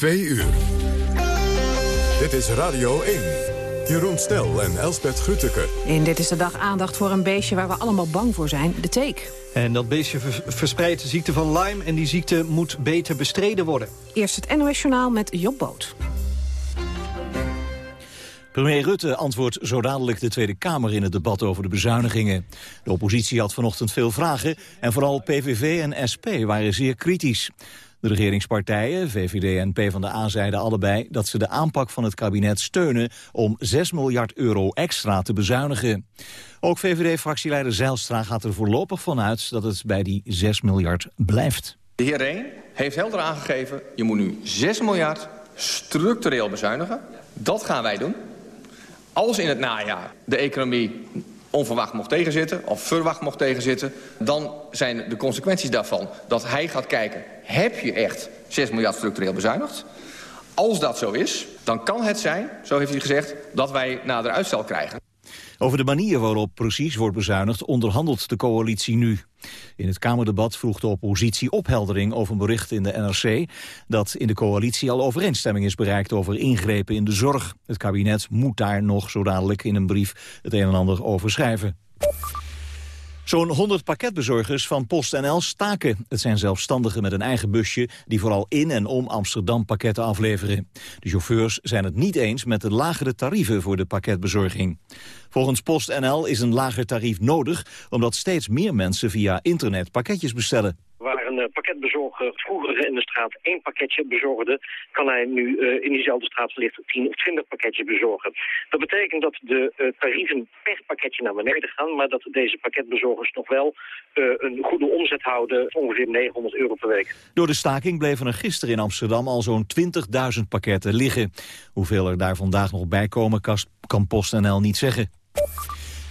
Twee uur. Dit is Radio 1. Jeroen Snel en Elsbeth Grütke. In Dit is de Dag aandacht voor een beestje waar we allemaal bang voor zijn, de teek. En dat beestje verspreidt de ziekte van Lyme en die ziekte moet beter bestreden worden. Eerst het NOS Journaal met Job Boot. Premier Rutte antwoordt zo dadelijk de Tweede Kamer in het debat over de bezuinigingen. De oppositie had vanochtend veel vragen en vooral PVV en SP waren zeer kritisch. De regeringspartijen, VVD en PvdA, zeiden allebei dat ze de aanpak van het kabinet steunen om 6 miljard euro extra te bezuinigen. Ook VVD-fractieleider Zijlstra gaat er voorlopig van uit dat het bij die 6 miljard blijft. De heer Reen heeft helder aangegeven, je moet nu 6 miljard structureel bezuinigen. Dat gaan wij doen. Als in het najaar de economie onverwacht mocht tegenzitten... of verwacht mocht tegenzitten... dan zijn de consequenties daarvan dat hij gaat kijken... heb je echt 6 miljard structureel bezuinigd? Als dat zo is, dan kan het zijn, zo heeft hij gezegd... dat wij nader uitstel krijgen. Over de manier waarop precies wordt bezuinigd onderhandelt de coalitie nu. In het Kamerdebat vroeg de oppositie opheldering over een bericht in de NRC... dat in de coalitie al overeenstemming is bereikt over ingrepen in de zorg. Het kabinet moet daar nog zo dadelijk in een brief het een en ander over schrijven. Zo'n 100 pakketbezorgers van PostNL staken. Het zijn zelfstandigen met een eigen busje die vooral in en om Amsterdam pakketten afleveren. De chauffeurs zijn het niet eens met de lagere tarieven voor de pakketbezorging. Volgens PostNL is een lager tarief nodig omdat steeds meer mensen via internet pakketjes bestellen een eh, pakketbezorger vroeger in de straat één pakketje bezorgde, kan hij nu uh, in diezelfde straat wellicht 10 of 20 pakketjes bezorgen. Dat betekent dat de uh, tarieven per pakketje naar beneden gaan, maar dat deze pakketbezorgers nog wel een goede omzet houden, ongeveer 900 euro per week. Door de staking bleven er gisteren in Amsterdam al zo'n 20.000 pakketten liggen. Hoeveel er daar vandaag nog bij komen, kan PostNL niet zeggen.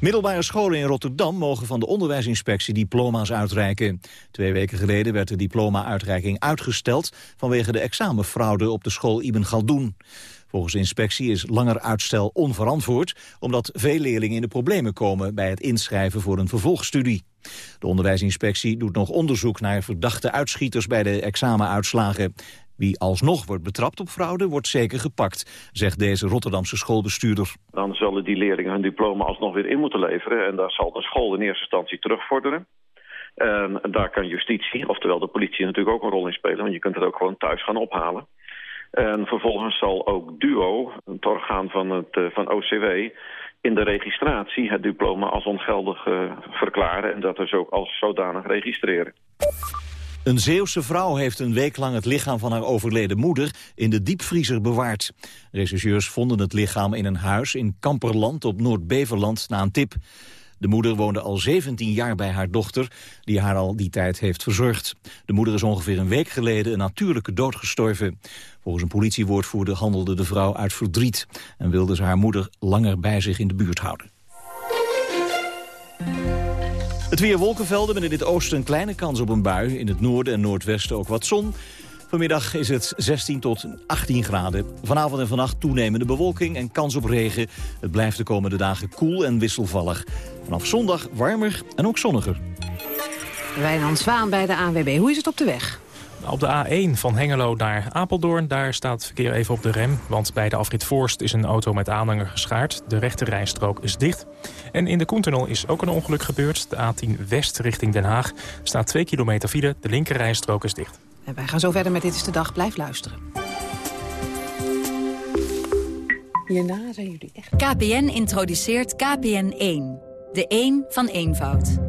Middelbare scholen in Rotterdam mogen van de onderwijsinspectie diploma's uitreiken. Twee weken geleden werd de diploma-uitreiking uitgesteld vanwege de examenfraude op de school Ibn Galdoen. Volgens de inspectie is langer uitstel onverantwoord... omdat veel leerlingen in de problemen komen bij het inschrijven voor een vervolgstudie. De onderwijsinspectie doet nog onderzoek naar verdachte uitschieters bij de examenuitslagen. Wie alsnog wordt betrapt op fraude, wordt zeker gepakt, zegt deze Rotterdamse schoolbestuurder. Dan zullen die leerlingen hun diploma alsnog weer in moeten leveren... en daar zal de school in eerste instantie terugvorderen. En daar kan justitie, oftewel de politie natuurlijk ook een rol in spelen... want je kunt het ook gewoon thuis gaan ophalen. En vervolgens zal ook DUO, het orgaan van, het, eh, van OCW... in de registratie het diploma als ongeldig uh, verklaren... en dat dus ook als zodanig registreren. Een Zeeuwse vrouw heeft een week lang het lichaam van haar overleden moeder in de diepvriezer bewaard. Rechercheurs vonden het lichaam in een huis in Kamperland op Noord-Beverland na een tip. De moeder woonde al 17 jaar bij haar dochter, die haar al die tijd heeft verzorgd. De moeder is ongeveer een week geleden een natuurlijke dood gestorven. Volgens een politiewoordvoerder handelde de vrouw uit verdriet... en wilde ze haar moeder langer bij zich in de buurt houden. Het weer wolkenvelden met in het oosten een kleine kans op een bui. In het noorden en noordwesten ook wat zon. Vanmiddag is het 16 tot 18 graden. Vanavond en vannacht toenemende bewolking en kans op regen. Het blijft de komende dagen koel en wisselvallig. Vanaf zondag warmer en ook zonniger. Wijnand Zwaan bij de ANWB. Hoe is het op de weg? Op de A1 van Hengelo naar Apeldoorn, daar staat het verkeer even op de rem. Want bij de afrit Voorst is een auto met aanhanger geschaard. De rechte rijstrook is dicht. En in de Koentunnel is ook een ongeluk gebeurd. De A10 West richting Den Haag staat 2 kilometer file. De linker rijstrook is dicht. En wij gaan zo verder met Dit is de Dag. Blijf luisteren. Hierna zijn jullie echt... KPN introduceert KPN1. De 1 van eenvoud.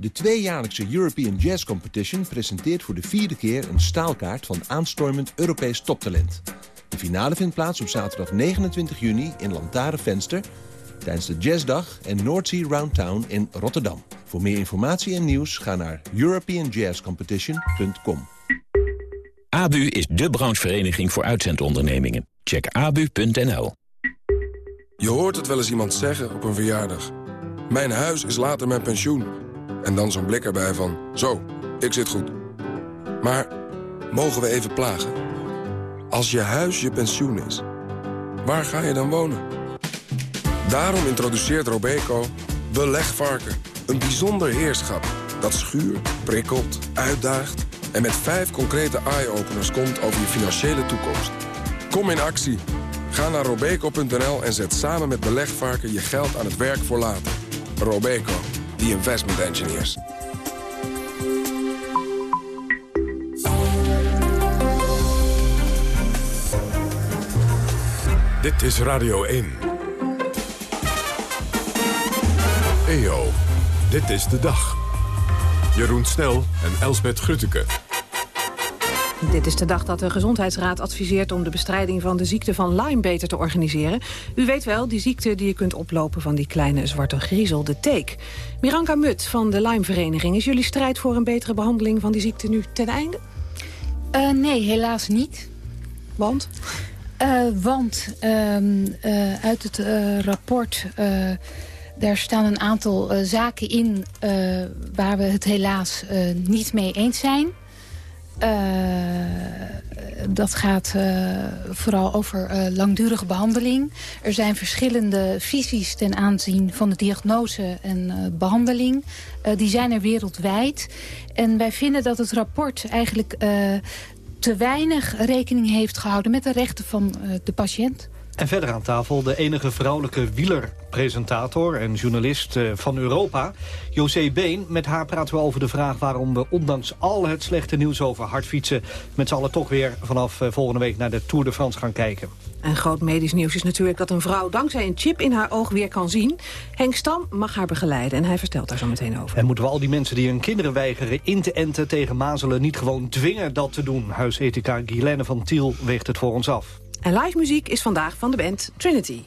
De tweejaarlijkse European Jazz Competition presenteert voor de vierde keer een staalkaart van aanstormend Europees toptalent. De finale vindt plaats op zaterdag 29 juni in Lantaren Venster tijdens de Jazzdag en Noordsea Roundtown in Rotterdam. Voor meer informatie en nieuws ga naar europeanjazzcompetition.com. ABU is de branchevereniging voor uitzendondernemingen. Check abu.nl. Je hoort het wel eens iemand zeggen op een verjaardag. Mijn huis is later mijn pensioen. En dan zo'n blik erbij van, zo, ik zit goed. Maar mogen we even plagen? Als je huis je pensioen is, waar ga je dan wonen? Daarom introduceert Robeco Belegvarken. Een bijzonder heerschap dat schuurt, prikkelt, uitdaagt... en met vijf concrete eye-openers komt over je financiële toekomst. Kom in actie. Ga naar robeco.nl en zet samen met Belegvarken je geld aan het werk voor later. Robeco, the investment engineers. Dit is Radio 1. EO, dit is de dag. Jeroen Snel en Elsbet Grutteke. Dit is de dag dat de Gezondheidsraad adviseert om de bestrijding van de ziekte van Lyme beter te organiseren. U weet wel, die ziekte die je kunt oplopen van die kleine zwarte griezel, de teek. Miranka Mut van de Lyme-vereniging, is jullie strijd voor een betere behandeling van die ziekte nu ten einde? Uh, nee, helaas niet. Want? Uh, want uh, uit het rapport... daar staan een aantal zaken in waar we het helaas niet mee eens zijn. Dat gaat vooral over langdurige behandeling. Er zijn verschillende visies ten aanzien van de diagnose en behandeling. die zijn er wereldwijd. En wij vinden dat het rapport eigenlijk te weinig rekening heeft gehouden met de rechten van de patiënt. En verder aan tafel de enige vrouwelijke wielerpresentator en journalist uh, van Europa, José Been. Met haar praten we over de vraag waarom we ondanks al het slechte nieuws over hardfietsen... met z'n allen toch weer vanaf uh, volgende week naar de Tour de France gaan kijken. En groot medisch nieuws is natuurlijk dat een vrouw dankzij een chip in haar oog weer kan zien. Henk Stam mag haar begeleiden en hij vertelt daar zo meteen over. En moeten we al die mensen die hun kinderen weigeren in te enten tegen mazelen niet gewoon dwingen dat te doen? Huisethica Guilaine van Tiel weegt het voor ons af. En live muziek is vandaag van de band Trinity.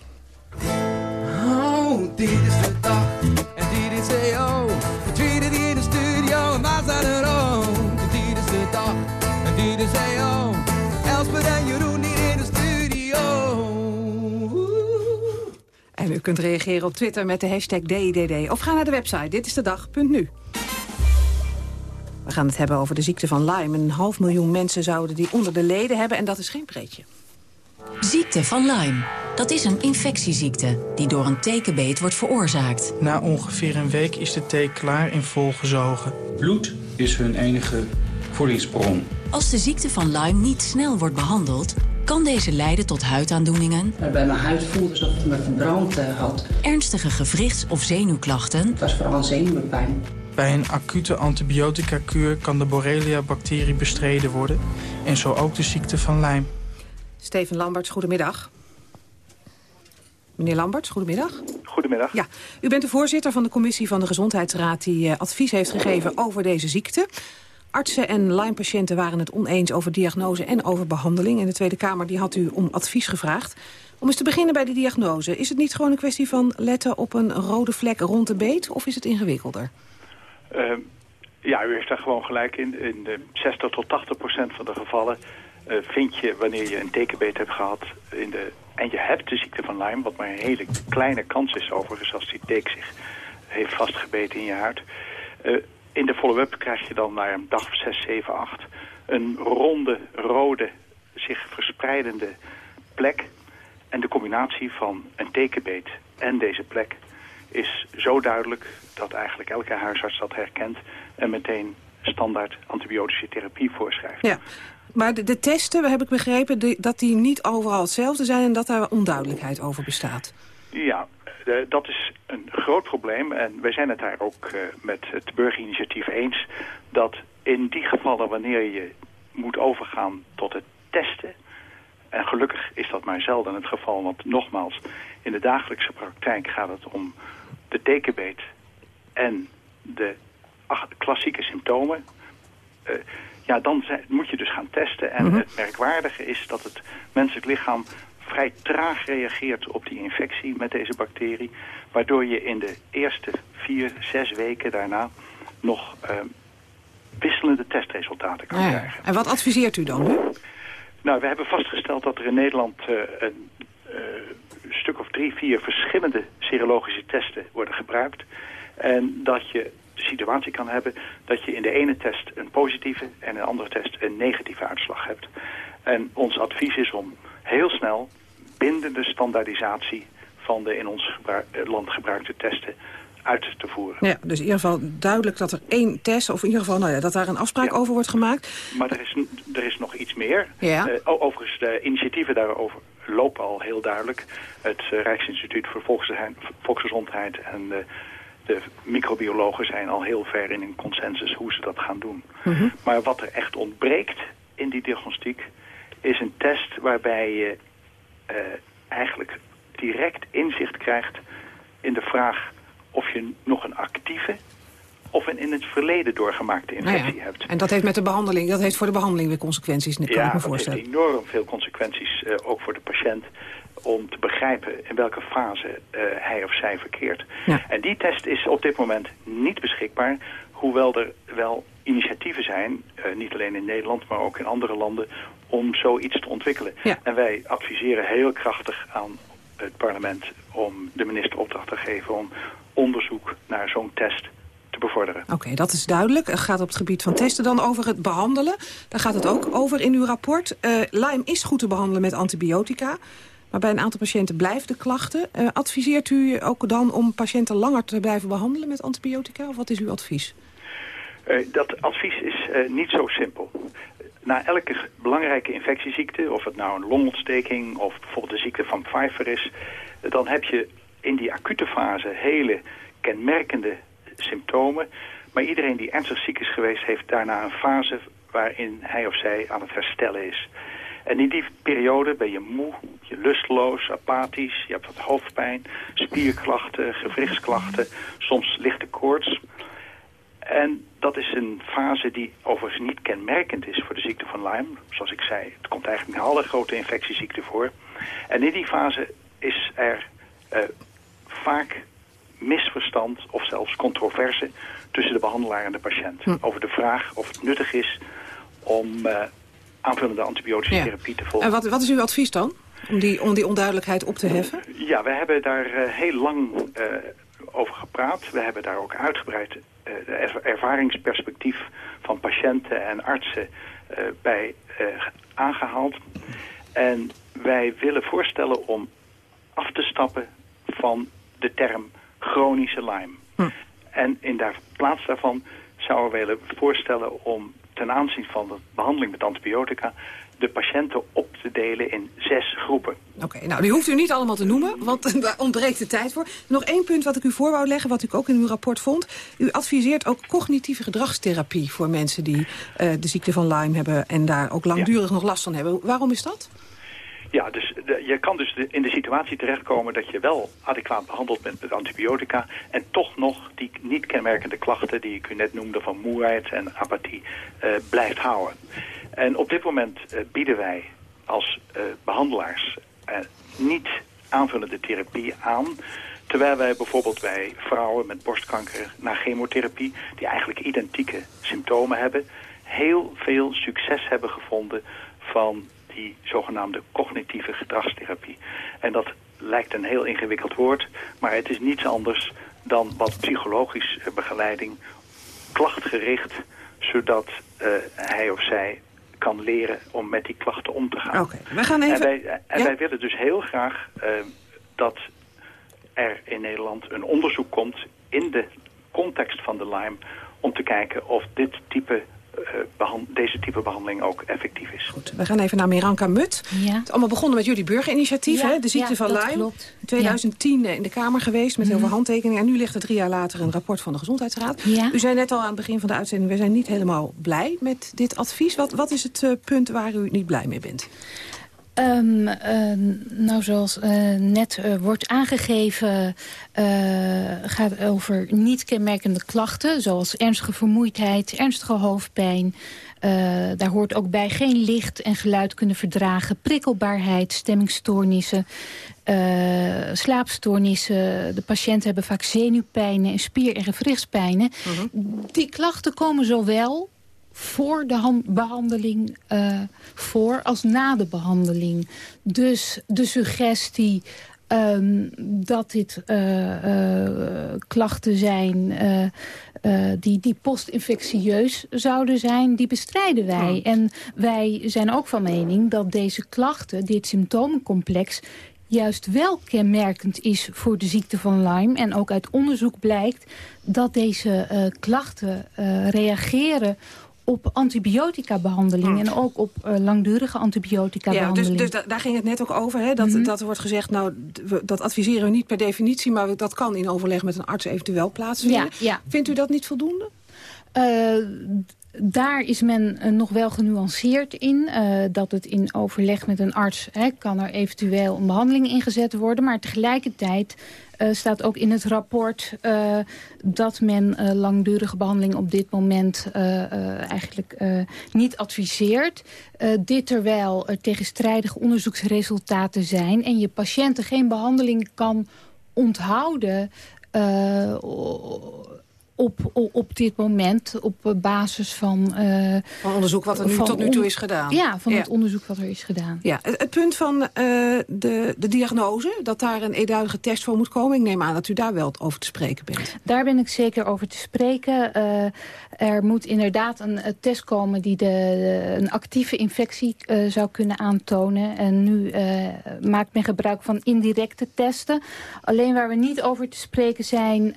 Oh, dit is de dag en dit is de oh. Trinity in de studio en wij zijn er ook. Dit is de dag en dit is de oh. Elspeth en Jeroen hier in de studio. En u kunt reageren op Twitter met de hashtag DIDD. Of ga naar de website ditistedag.nu. We gaan het hebben over de ziekte van Lyme. Een half miljoen mensen zouden die onder de leden hebben en dat is geen pretje. Ziekte van Lyme. Dat is een infectieziekte die door een tekenbeet wordt veroorzaakt. Na ongeveer een week is de teek klaar en volgezogen. Bloed is hun enige voedingsbron. Als de ziekte van Lyme niet snel wordt behandeld... kan deze leiden tot huidaandoeningen... Bij mijn huid voelde alsof het me verbrand uh, had. Ernstige gewrichts- of zenuwklachten... Het was vooral zenuwpijn. Bij een acute antibiotica-kuur kan de Borrelia-bacterie bestreden worden... en zo ook de ziekte van Lyme. Steven Lamberts, goedemiddag. Meneer Lamberts, goedemiddag. Goedemiddag. Ja, u bent de voorzitter van de commissie van de Gezondheidsraad... die uh, advies heeft gegeven over deze ziekte. Artsen en Lyme-patiënten waren het oneens over diagnose en over behandeling. En de Tweede Kamer die had u om advies gevraagd. Om eens te beginnen bij die diagnose. Is het niet gewoon een kwestie van letten op een rode vlek rond de beet... of is het ingewikkelder? Uh, ja, u heeft daar gewoon gelijk in. In de 60 tot 80 procent van de gevallen vind je wanneer je een tekenbeet hebt gehad in de, en je hebt de ziekte van Lyme, wat maar een hele kleine kans is overigens als die teek zich heeft vastgebeten in je huid. Uh, in de follow-up krijg je dan na een dag of 6, 7, 8 een ronde, rode, zich verspreidende plek. En de combinatie van een tekenbeet en deze plek is zo duidelijk dat eigenlijk elke huisarts dat herkent en meteen standaard antibiotische therapie voorschrijft. Ja. Maar de, de, testen, heb ik begrepen, dat die niet overal hetzelfde zijn... en dat daar onduidelijkheid over bestaat. Ja, de, dat is een groot probleem. En wij zijn het daar ook uh, met het burgerinitiatief eens... dat in die gevallen wanneer je moet overgaan tot het testen... en gelukkig is dat maar zelden het geval... want nogmaals, in de dagelijkse praktijk gaat het om de tekenbeet... en de klassieke symptomen... eh, ja, dan moet je dus gaan testen. En Mhm. het merkwaardige is dat het menselijk lichaam vrij traag reageert op die infectie met deze bacterie. Waardoor je in de eerste vier, zes weken daarna nog eh, wisselende testresultaten kan ja. krijgen. En wat adviseert u dan nu? Nou, we hebben vastgesteld dat er in Nederland eh, een eh, stuk of drie, vier verschillende serologische testen worden gebruikt. En dat je de situatie kan hebben dat je in de ene test een positieve en in de andere test een negatieve uitslag hebt. En ons advies is om heel snel bindende standaardisatie van de in ons eh, land gebruikte testen uit te voeren. Ja, dus in ieder geval duidelijk dat er één test... of in ieder geval nou ja, dat daar een afspraak over wordt gemaakt. Maar er is, er is nog iets meer. Ja. Eh, overigens, de initiatieven daarover lopen al heel duidelijk. Het eh, Rijksinstituut voor Volksgezondheid, Volksgezondheid en de, de microbiologen zijn al heel ver in een consensus hoe ze dat gaan doen. Maar wat er echt ontbreekt in die diagnostiek is een test waarbij je eh, eigenlijk direct inzicht krijgt in de vraag of je nog een actieve of een in het verleden doorgemaakte Nou infectie ja. hebt. En dat heeft met de behandeling, dat heeft voor de behandeling weer consequenties, kan ik me dat heeft voorstellen. enorm veel consequenties, eh, ook voor de patiënt, om te begrijpen in welke fase eh, hij of zij verkeert. Ja. En die test is op dit moment niet beschikbaar, hoewel er wel initiatieven zijn, eh, niet alleen in Nederland, maar ook in andere landen, om zoiets te ontwikkelen. Ja. En wij adviseren heel krachtig aan het parlement om de minister opdracht te geven om onderzoek naar zo'n test te bevorderen. Oké, dat is duidelijk. Het gaat op het gebied van testen dan over het behandelen. Daar gaat het ook over in uw rapport. Eh, Lyme is goed te behandelen met antibiotica. Maar bij een aantal patiënten blijven de klachten. Eh, adviseert u ook dan om patiënten langer te blijven behandelen met antibiotica? Of wat is uw advies? Eh, dat advies is niet zo simpel. Na elke belangrijke infectieziekte, of het nou een longontsteking of bijvoorbeeld de ziekte van Pfeiffer is, dan heb je in die acute fase hele kenmerkende symptomen. Maar iedereen die ernstig ziek is geweest, heeft daarna een fase waarin hij of zij aan het herstellen is. En in die periode ben je moe, je lusteloos, apathisch, je hebt wat hoofdpijn, spierklachten, gewrichtsklachten, soms lichte koorts. En dat is een fase die overigens niet kenmerkend is voor de ziekte van Lyme. Zoals ik zei, het komt eigenlijk in alle grote infectieziekten voor. En in die fase is er eh, vaak misverstand of zelfs controverse tussen de behandelaar en de patiënt. Over de vraag of het nuttig is om eh, aanvullende antibiotische Ja. therapie te volgen. En wat, wat is uw advies dan? Om die, om die onduidelijkheid op te heffen? Ja, we hebben daar eh, heel lang eh, over gepraat. We hebben daar ook uitgebreid de er- ervaringsperspectief van patiënten en artsen bij eh, aangehaald. En wij willen voorstellen om af te stappen van de term chronische Lyme. En in daar, plaats daarvan zouden we willen voorstellen om ten aanzien van de behandeling met antibiotica de patiënten op te delen in zes groepen. Oké, nou die hoeft u niet allemaal te noemen, want daar ontbreekt de tijd voor. Nog één punt wat ik u voor wou leggen, wat ik ook in uw rapport vond. U adviseert ook cognitieve gedragstherapie voor mensen die eh, de ziekte van Lyme hebben... en daar ook langdurig nog last van hebben. Waarom is dat? Ja, dus je kan dus in de situatie terechtkomen dat je wel adequaat behandeld bent met antibiotica en toch nog die niet kenmerkende klachten die ik u net noemde van moeheid en apathie eh, blijft houden. En op dit moment eh, bieden wij als eh, behandelaars eh, niet aanvullende therapie aan. Terwijl wij bijvoorbeeld bij vrouwen met borstkanker na chemotherapie, die eigenlijk identieke symptomen hebben, heel veel succes hebben gevonden van die zogenaamde cognitieve gedragstherapie. En dat lijkt een heel ingewikkeld woord, maar het is niets anders dan wat psychologische begeleiding klachtgericht, zodat eh, hij of zij kan leren om met die klachten om te gaan. Oké, we gaan even... En, wij, en Ja? wij willen dus heel graag eh, dat er in Nederland een onderzoek komt in de context van de Lyme om te kijken of dit type, eh, deze type behandeling ook effectief is. We gaan even naar Miranka Mut. Ja. Het is allemaal begonnen met jullie burgerinitiatief, Ja, hè? de ziekte ja, van Lyme. klopt. In 2010 in de Kamer geweest met heel veel Mhm. handtekeningen. En nu ligt er drie jaar later een rapport van de Gezondheidsraad. Ja. U zei net al aan het begin van de uitzending... we zijn niet helemaal blij met dit advies. Wat, wat is het eh, punt waar u niet blij mee bent? Um, uh, nou, zoals uh, net uh, wordt aangegeven, gaat over niet kenmerkende klachten... zoals ernstige vermoeidheid, ernstige hoofdpijn. daar hoort ook bij geen licht en geluid kunnen verdragen... prikkelbaarheid, stemmingstoornissen, slaapstoornissen. De patiënten hebben vaak zenuwpijnen en spier- en gewrichtspijnen. -huh. Die klachten komen zowel voor de behandeling uh, voor als na de behandeling. Dus de suggestie um, dat dit uh, uh, klachten zijn die, die postinfectieus zouden zijn, die bestrijden wij. Oh. En wij zijn ook van mening dat deze klachten, dit symptomencomplex juist wel kenmerkend is voor de ziekte van Lyme. En ook uit onderzoek blijkt dat deze klachten reageren op antibiotica-behandeling en ook op uh, langdurige antibiotica-behandeling. Ja, dus, dus daar ging het net ook over, hè? Dat, mm -hmm. dat wordt gezegd, nou, dat adviseren we niet per definitie, maar dat kan in overleg met een arts eventueel plaatsvinden. Ja, ja. Vindt u dat niet voldoende? Uh, daar is men uh, nog wel genuanceerd in. Uh, dat het in overleg met een arts hè, kan er eventueel een behandeling ingezet worden. Maar tegelijkertijd staat ook in het rapport dat men langdurige behandeling op dit moment eigenlijk niet adviseert. dit terwijl er tegenstrijdige onderzoeksresultaten zijn en je patiënten geen behandeling kan onthouden op, op, op dit moment op basis van... Uh, van onderzoek wat er nu tot nu toe is gedaan. Ja, van ja. het onderzoek wat er is gedaan. Ja, het, het punt van uh, de, de diagnose, dat daar een eenduidige test voor moet komen. Ik neem aan dat u daar wel over te spreken bent. Daar ben ik zeker over te spreken. Uh, er moet inderdaad een, een, test komen die de, de een actieve infectie zou kunnen aantonen. En nu maakt men gebruik van indirecte testen. Alleen waar we niet over te spreken zijn...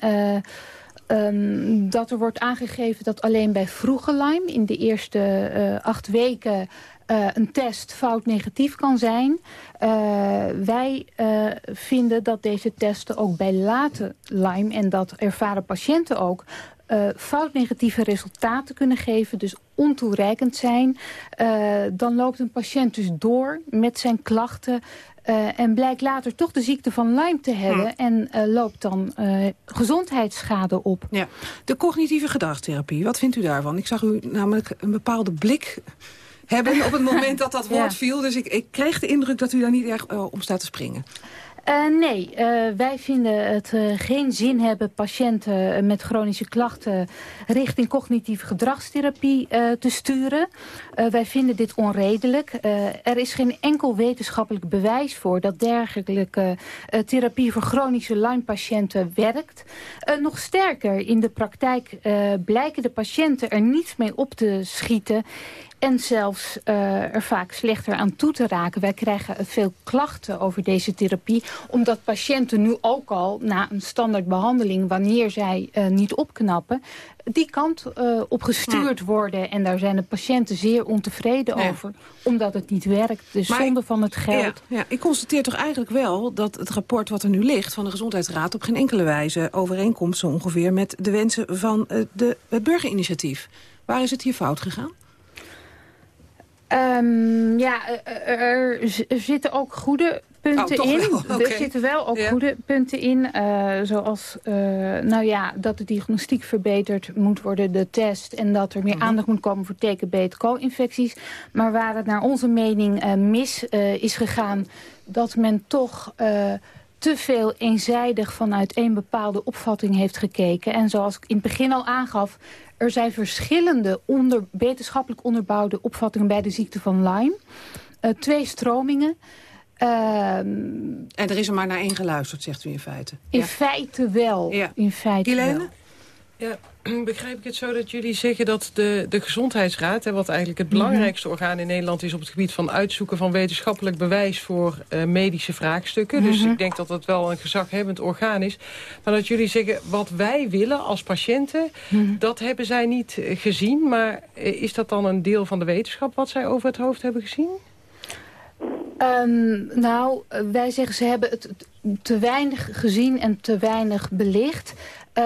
Um, dat er wordt aangegeven dat alleen bij vroege Lyme... in de eerste uh, acht weken uh, een test fout negatief kan zijn. Uh, wij vinden dat deze testen ook bij late Lyme... en dat ervaren patiënten ook... fout negatieve resultaten kunnen geven, dus ontoereikend zijn... dan loopt een patiënt dus door met zijn klachten uh, en blijkt later toch de ziekte van Lyme te hebben... Hm. en uh, loopt dan uh, gezondheidsschade op. Ja. De cognitieve gedragstherapie, wat vindt u daarvan? Ik zag u namelijk een bepaalde blik hebben op het moment dat dat woord ja. viel. Dus ik, ik, kreeg de indruk dat u daar niet erg om staat te springen. Uh, nee, uh, wij vinden het uh, geen zin hebben patiënten met chronische klachten richting cognitieve gedragstherapie te sturen. wij vinden dit onredelijk. er is geen enkel wetenschappelijk bewijs voor dat dergelijke therapie voor chronische Lyme-patiënten werkt. nog sterker, in de praktijk blijken de patiënten er niet mee op te schieten en zelfs uh, er vaak slechter aan toe te raken. Wij krijgen veel klachten over deze therapie... omdat patiënten nu ook al na een standaard behandeling... wanneer zij uh, niet opknappen, die kant uh, op gestuurd ja. worden. En daar zijn de patiënten zeer ontevreden ja. over, omdat het niet werkt. De maar zonde van het geld. Ja, ja, ik constateer toch eigenlijk wel dat het rapport wat er nu ligt... van de Gezondheidsraad op geen enkele wijze overeenkomt zo ongeveer... met de wensen van de, het burgerinitiatief. Waar is het hier fout gegaan? Um, ja, er, er, zitten ook goede punten oh, in. Okay. Er zitten wel ook ja. goede punten in. Uh, zoals, uh, nou ja, dat de diagnostiek verbeterd moet worden, de test. En dat er meer -hmm. aandacht moet komen voor tekenbeet co-infecties. Maar waar het naar onze mening uh, mis is gegaan, dat men toch te veel eenzijdig vanuit één bepaalde opvatting heeft gekeken. En zoals ik in het begin al aangaf... er zijn verschillende onder, wetenschappelijk onderbouwde opvattingen... bij de ziekte van Lyme. Uh, twee stromingen. Uh, en er is er maar naar één geluisterd, zegt u in feite. In ja. feite wel. Ja. In feite Helene? wel. Ja, begrijp ik het zo dat jullie zeggen dat de, de Gezondheidsraad... Hè, wat eigenlijk het belangrijkste mm -hmm. orgaan in Nederland is... op het gebied van uitzoeken van wetenschappelijk bewijs voor uh, medische vraagstukken. Mm -hmm. Dus ik denk dat dat wel een gezaghebbend orgaan is. Maar dat jullie zeggen, wat wij willen als patiënten... Mm -hmm. dat hebben zij niet gezien. Maar is dat dan een deel van de wetenschap wat zij over het hoofd hebben gezien? Um, nou, wij zeggen ze hebben het te weinig gezien en te weinig belicht. Uh,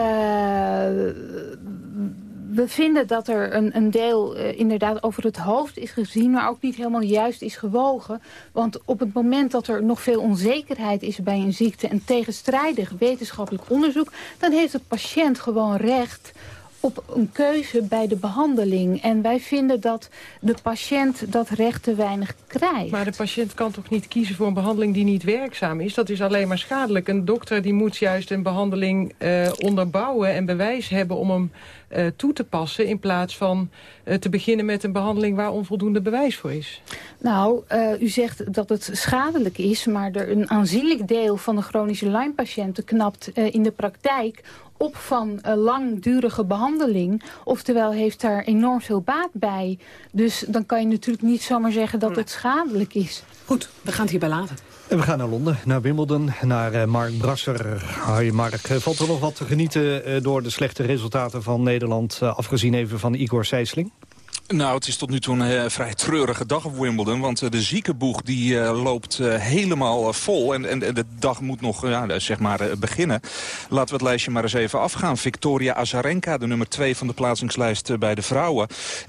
we vinden dat er een, een deel uh, inderdaad over het hoofd is gezien... maar ook niet helemaal juist is gewogen. Want op het moment dat er nog veel onzekerheid is bij een ziekte... en tegenstrijdig wetenschappelijk onderzoek... dan heeft de patiënt gewoon recht op een keuze bij de behandeling. En wij vinden dat de patiënt dat recht te weinig krijgt. Maar de patiënt kan toch niet kiezen voor een behandeling die niet werkzaam is? Dat is alleen maar schadelijk. Een dokter die moet juist een behandeling uh, onderbouwen en bewijs hebben om hem uh, toe te passen... in plaats van uh, te beginnen met een behandeling waar onvoldoende bewijs voor is. Nou, u zegt dat het schadelijk is... maar er een aanzienlijk deel van de chronische Lyme-patiënten knapt in de praktijk op van uh, langdurige behandeling. Oftewel heeft daar enorm veel baat bij. Dus dan kan je natuurlijk niet zomaar zeggen dat het schadelijk is. Goed, we gaan het hierbij laten. En we gaan naar Londen, naar Wimbledon, naar uh, Mark Brasser. Hoi Mark, valt er nog wat te genieten uh, door de slechte resultaten van Nederland... afgezien even van Igor Sijsling? Nou, het is tot nu toe een uh, vrij treurige dag op Wimbledon. Want uh, de ziekenboeg die uh, loopt helemaal vol. En, en, de dag moet nog ja, zeg maar, beginnen. Laten we het lijstje maar eens even afgaan. Victoria Azarenka, de nummer 2 van de plaatsingslijst bij de vrouwen...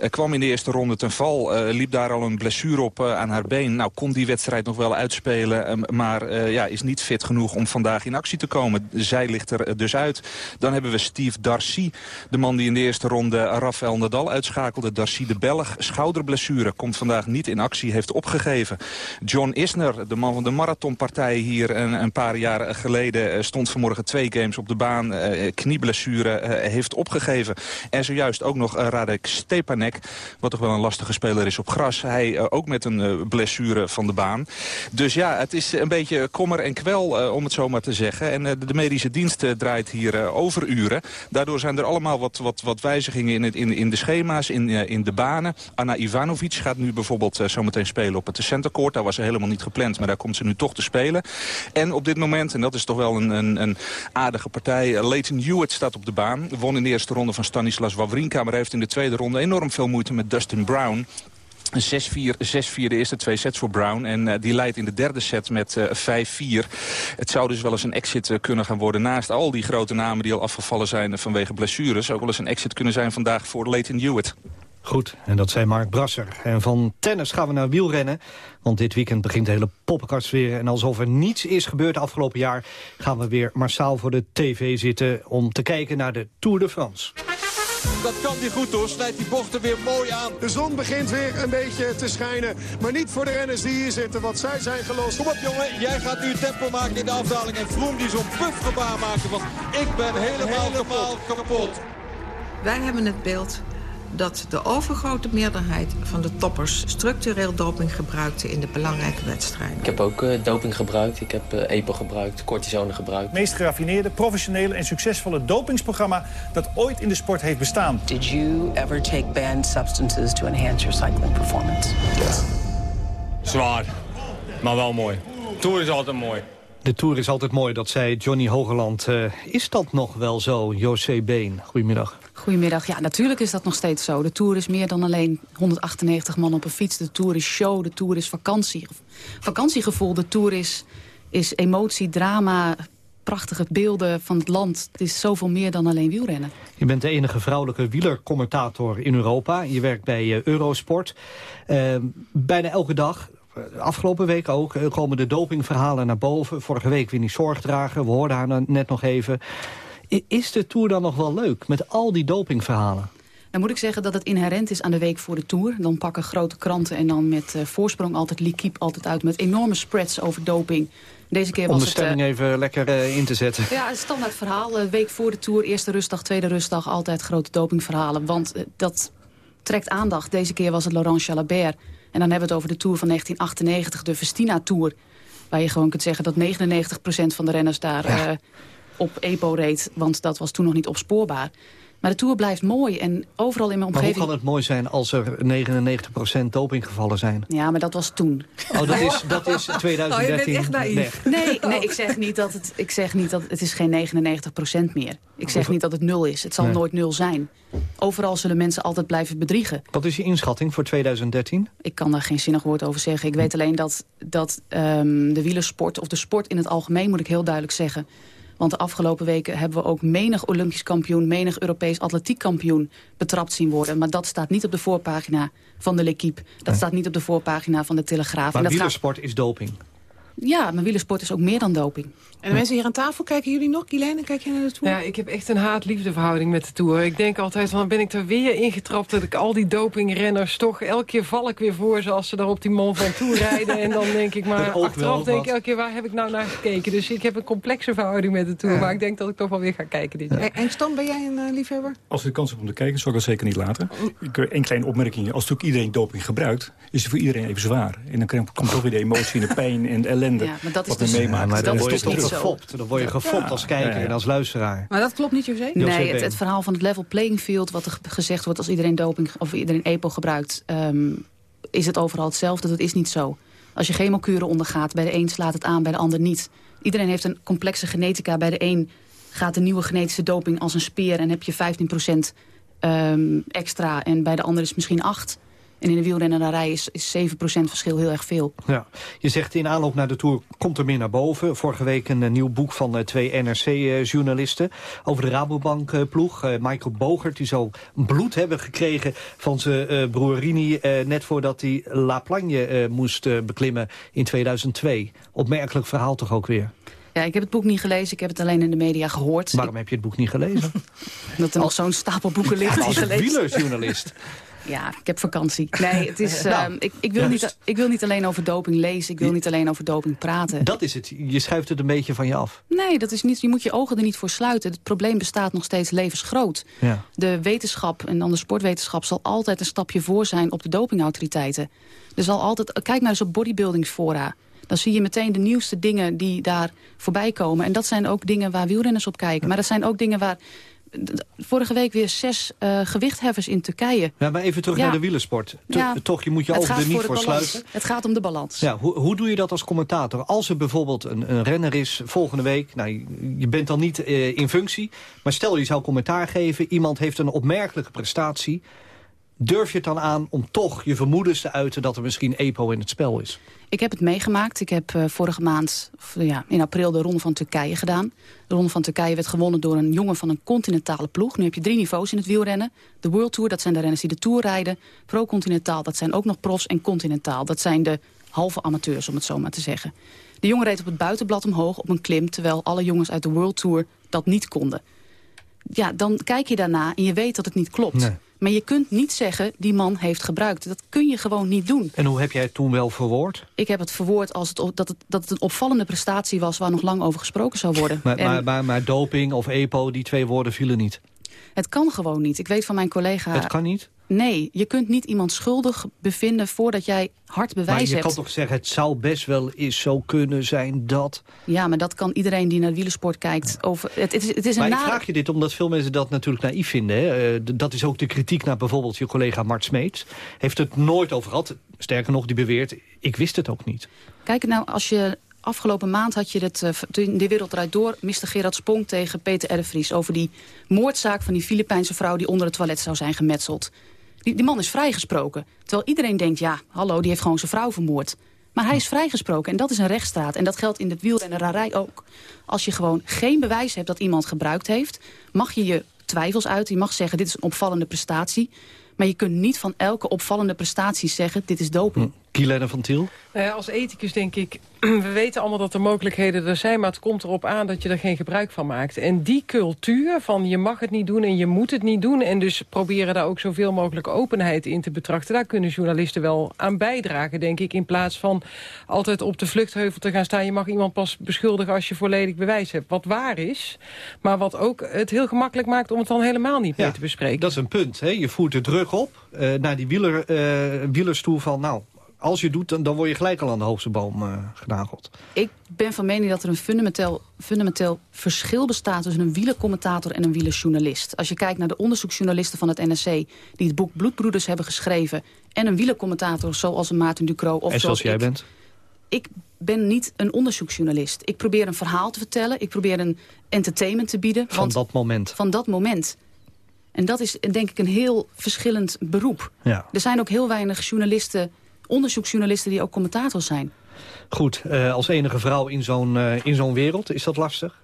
kwam in de eerste ronde ten val. liep daar al een blessure op aan haar been. Nou, kon die wedstrijd nog wel uitspelen. maar ja, is niet fit genoeg om vandaag in actie te komen. Zij ligt er dus uit. Dan hebben we Steve Darcy. De man die in de eerste ronde Rafael Nadal uitschakelde. Darcy de Belg, schouderblessure, komt vandaag niet in actie, heeft opgegeven. John Isner, de man van de marathonpartij hier een, een paar jaar geleden... Eh, stond vanmorgen twee games op de baan, uh, knieblessure, uh, heeft opgegeven. En zojuist ook nog Radek Stepanek, wat toch wel een lastige speler is op gras. Hij ook met een blessure van de baan. Dus ja, het is een beetje kommer en kwel, om het zo maar te zeggen. En de medische dienst draait hier overuren. Daardoor zijn er allemaal wat, wat, wat wijzigingen in, het, in, in de schema's, in, in de banen. Anna Ivanovic gaat nu bijvoorbeeld uh, zometeen spelen op het centercourt. Daar was ze helemaal niet gepland, maar daar komt ze nu toch te spelen. En op dit moment, en dat is toch wel een, een, een aardige partij... Uh, Leighton Hewitt staat op de baan. Won in de eerste ronde van Stanislas Wawrinka... maar heeft in de tweede ronde enorm veel moeite met Dustin Brown... 6-4 de eerste twee sets voor Brown. En uh, die leidt in de derde set met uh, 5-4. Het zou dus wel eens een exit kunnen gaan worden. Naast al die grote namen die al afgevallen zijn vanwege blessures. Ook wel eens een exit kunnen zijn vandaag voor Leighton Hewitt. Goed, en dat zei Mark Brasser. En van tennis gaan we naar wielrennen. Want dit weekend begint de hele poppenkast weer. En alsof er niets is gebeurd afgelopen jaar... gaan we weer massaal voor de tv zitten om te kijken naar de Tour de France. Dat kan hij goed hoor, snijdt die bochten weer mooi aan. De zon begint weer een beetje te schijnen. Maar niet voor de renners die hier zitten, want zij zijn gelost. Kom op jongen, jij gaat nu tempo maken in de afdaling. En Vroom die zo'n puffgebaar maken, want ik ben helemaal, helemaal kapot. kapot. Wij hebben het beeld dat de overgrote meerderheid van de toppers structureel doping gebruikte in de belangrijke wedstrijden. Ik heb ook uh, doping gebruikt, ik heb uh, EPO gebruikt, cortisone gebruikt. Het meest geraffineerde, professionele en succesvolle dopingsprogramma dat ooit in de sport heeft bestaan. Did you ever take banned substances to enhance your cycling performance? Ja. Zwaar, maar wel mooi. Tour is altijd mooi. De Tour is altijd mooi, dat zei Johnny Hogeland. Uh, is dat nog wel zo, José Been? Goedemiddag. Goedemiddag. Ja, natuurlijk is dat nog steeds zo. De Tour is meer dan alleen 198 man op een fiets. De Tour is show, de Tour is vakantie. Vakantiegevoel, de Tour is, is emotie, drama, prachtige beelden van het land. Het is zoveel meer dan alleen wielrennen. Je bent de enige vrouwelijke wielercommentator in Europa. Je werkt bij uh, Eurosport. Uh, bijna elke dag afgelopen week ook komen de dopingverhalen naar boven. Vorige week weer niet zorgdragen. We hoorden haar net nog even. Is de Tour dan nog wel leuk met al die dopingverhalen? Dan moet ik zeggen dat het inherent is aan de week voor de Tour. Dan pakken grote kranten en dan met uh, voorsprong altijd L'Equipe altijd uit... met enorme spreads over doping. Deze keer was Om de stemming het, uh, even lekker uh, in te zetten. Ja, een standaard verhaal. week voor de Tour, eerste rustdag, tweede rustdag... altijd grote dopingverhalen, want dat trekt aandacht. Deze keer was het Laurent Jalabert. En dan hebben we het over de Tour van 1998, de Festina Tour. Waar je gewoon kunt zeggen dat 99% van de renners daar... Ja op EPO reed, want dat was toen nog niet opspoorbaar. Maar de Tour blijft mooi en overal in mijn omgeving... Maar hoe kan het mooi zijn als er 99% dopinggevallen zijn? Ja, maar dat was toen. Oh, dat is, dat is 2013. Oh, je bent echt naïef. Nee, nee ik, zeg niet dat het, ik zeg niet dat het is geen 99% meer. Ik zeg niet dat het nul is. Het zal nooit nul zijn. Overal zullen mensen altijd blijven bedriegen. Wat is je inschatting voor 2013? Ik kan daar geen zinnig woord over zeggen. Ik weet alleen dat, dat um, de wielersport, of de sport in het algemeen moet ik heel duidelijk zeggen Want de afgelopen weken hebben we ook menig Olympisch kampioen... menig Europees atletiekkampioen betrapt zien worden. Maar dat staat niet op de voorpagina van de L'Equipe. Dat staat niet op de voorpagina van de Telegraaf. Maar en dat wielersport is doping. Ja, maar wielersport is ook meer dan doping. En de mensen hier aan tafel, kijken jullie nog? Guilaine, kijk je naar de Tour? Ja, ik heb echt een haat-liefde verhouding met de Tour. Ik denk altijd, van, ben ik er weer ingetrapt... dat ik al die dopingrenners toch... elke keer val ik weer voor ze als ze daar op die Mont Ventoux rijden. En dan denk ik maar, achteraf denk ik elke keer... waar heb ik nou naar gekeken? Dus ik heb een complexe verhouding met de Tour. Maar ik denk dat ik toch wel weer ga kijken dit jaar. En Stan, ben jij een uh, liefhebber? Als ik de kans heb om te kijken, zou ik dat zeker niet laten. Ik, een kleine opmerking. Als natuurlijk iedereen doping gebruikt... is het voor iedereen even zwaar. En dan komt toch weer de emotie en de pijn en de ellende. Ja, maar dat is wat we meemaken. Maar dan Dat word is je toch zo? Gefopt. Dan word je gefopt als kijker en als luisteraar. Maar dat klopt niet, José? Nee, het, het verhaal van het level playing field... wat er gezegd wordt als iedereen doping of iedereen EPO gebruikt... ehm, is het overal hetzelfde. Dat is niet zo. Als je chemokuren ondergaat, bij de een slaat het aan, bij de ander niet. Iedereen heeft een complexe genetica. Bij de een gaat de nieuwe genetische doping als een speer... en heb je 15% ehm, extra en bij de ander is het misschien 8 en in de wielrennerij is, is 7% verschil heel erg veel. Ja. Je zegt in aanloop naar de Tour komt er meer naar boven. Vorige week een, eh, nieuw boek van eh, twee NRC-journalisten... over de Rabobank-ploeg. Eh, Michael Bogert, die zou bloed hebben gekregen van zijn eh, broer Rini... eh, net voordat hij La Plagne eh, moest eh, beklimmen in 2002. Opmerkelijk verhaal toch ook weer. Ja, ik heb het boek niet gelezen, ik heb het alleen in de media gehoord. Waarom heb je het boek niet gelezen? Dat er nog zo'n stapel boeken ligt. die Als wielerjournalist. Ja, ik heb vakantie. Nee, het is, Nou, ehm, ik, ik, wil juist. niet, ik wil niet alleen over doping lezen. Ik wil niet alleen over doping praten. Dat is het. Je schuift het een beetje van je af. Nee, dat is niet, je moet je ogen er niet voor sluiten. Het probleem bestaat nog steeds levensgroot. Ja. De wetenschap en dan de sportwetenschap zal altijd een stapje voor zijn op de dopingautoriteiten. Er zal altijd, kijk maar eens op bodybuildingsfora. Dan zie je meteen de nieuwste dingen die daar voorbij komen. En dat zijn ook dingen waar wielrenners op kijken. Maar dat zijn ook dingen waar... Vorige week weer zes eh, gewichtheffers in Turkije. Ja, maar even terug Ja. naar de wielersport. Ja. Toch, je moet je ogen er niet voor sluiten. Het gaat om de balans. Ja, hoe, hoe doe je dat als commentator? Als er bijvoorbeeld een, een renner is volgende week... Nou, je- je bent dan niet eh, in functie... maar stel je zou commentaar geven... iemand heeft een opmerkelijke prestatie... durf je het dan aan om toch je vermoedens te uiten... dat er misschien EPO in het spel is? Ik heb het meegemaakt. Ik heb eh, vorige maand, of, ja, in april, de Ronde van Turkije gedaan. De Ronde van Turkije werd gewonnen door een jongen van een continentale ploeg. Nu heb je drie niveaus in het wielrennen. De World Tour, dat zijn de renners die de Tour rijden. Pro-continentaal, dat zijn ook nog profs. En continentaal, dat zijn de halve amateurs, om het zo maar te zeggen. De jongen reed op het buitenblad omhoog op een klim... terwijl alle jongens uit de World Tour dat niet konden. Ja, dan kijk je daarna en je weet dat het niet klopt. Nee. Maar je kunt niet zeggen, die man heeft gebruikt. Dat kun je gewoon niet doen. En hoe heb jij het toen wel verwoord? Ik heb het verwoord als het, dat, het, dat het een opvallende prestatie was... waar nog lang over gesproken zou worden. Maar, En maar, maar, maar doping of EPO, die twee woorden vielen niet. Het kan gewoon niet. Ik weet van mijn collega... Het kan niet? Nee, je kunt niet iemand schuldig bevinden... voordat jij hard Maar bewijs je hebt. kan toch zeggen, het zou best wel eens zo kunnen zijn dat... Ja, maar dat kan iedereen die naar wielersport kijkt. Over, het, het is, het is een Maar ik vraag je dit omdat veel mensen dat natuurlijk naïef vinden. Hè? Eh, dat is ook de kritiek naar bijvoorbeeld je collega Mart Smeets. Heeft het nooit over gehad. Sterker nog, die beweert, ik wist het ook niet. Kijk nou, als je... Afgelopen maand had je het, eh, de wereld eruit door... miste Gerard Spong tegen Peter R. Vries... over die moordzaak van die Filipijnse vrouw... die onder het toilet zou zijn gemetseld. Die, man is vrijgesproken. Terwijl iedereen denkt, ja, hallo, die heeft gewoon zijn vrouw vermoord. Maar hij is vrijgesproken en dat is een rechtsstraat. En dat geldt in de wielrennerarij ook. Als je gewoon geen bewijs hebt dat iemand gebruikt heeft... mag je je twijfels uit. Je mag zeggen, dit is een opvallende prestatie. Maar je kunt niet van elke opvallende prestatie zeggen, dit is doping. Kielenne van Tiel? Ja, als ethicus denk ik, we weten allemaal dat er mogelijkheden er zijn... maar het komt erop aan dat je er geen gebruik van maakt. En die cultuur van je mag het niet doen en je moet het niet doen... en dus proberen daar ook zoveel mogelijk openheid in te betrachten... daar kunnen journalisten wel aan bijdragen, denk ik... in plaats van altijd op de vluchtheuvel te gaan staan. Je mag iemand pas beschuldigen als je volledig bewijs hebt. Wat waar is, maar wat ook het heel gemakkelijk maakt... om het dan helemaal niet meer te bespreken. Dat is een punt. Hè? Je voert de druk op eh, naar die wieler, eh, wielerstoel van... nou, als je doet, dan, dan word je gelijk al aan de hoogste boom eh genageld. Ik ben van mening dat er een fundamenteel, fundamenteel verschil bestaat... tussen een wielercommentator en een wielerjournalist. Als je kijkt naar de onderzoeksjournalisten van het NRC... die het boek Bloedbroeders hebben geschreven... en een wielercommentator zoals een Maarten Ducro... Of en zoals jij ik, bent? Ik ben niet een onderzoeksjournalist. Ik probeer een verhaal te vertellen. Ik probeer een entertainment te bieden. Van dat moment. Van dat moment. En dat is denk ik een heel verschillend beroep. Ja. Er zijn ook heel weinig journalisten, onderzoeksjournalisten... die ook commentator zijn. Goed, eh, als enige vrouw in zo'n eh, in zo'n wereld, is dat lastig?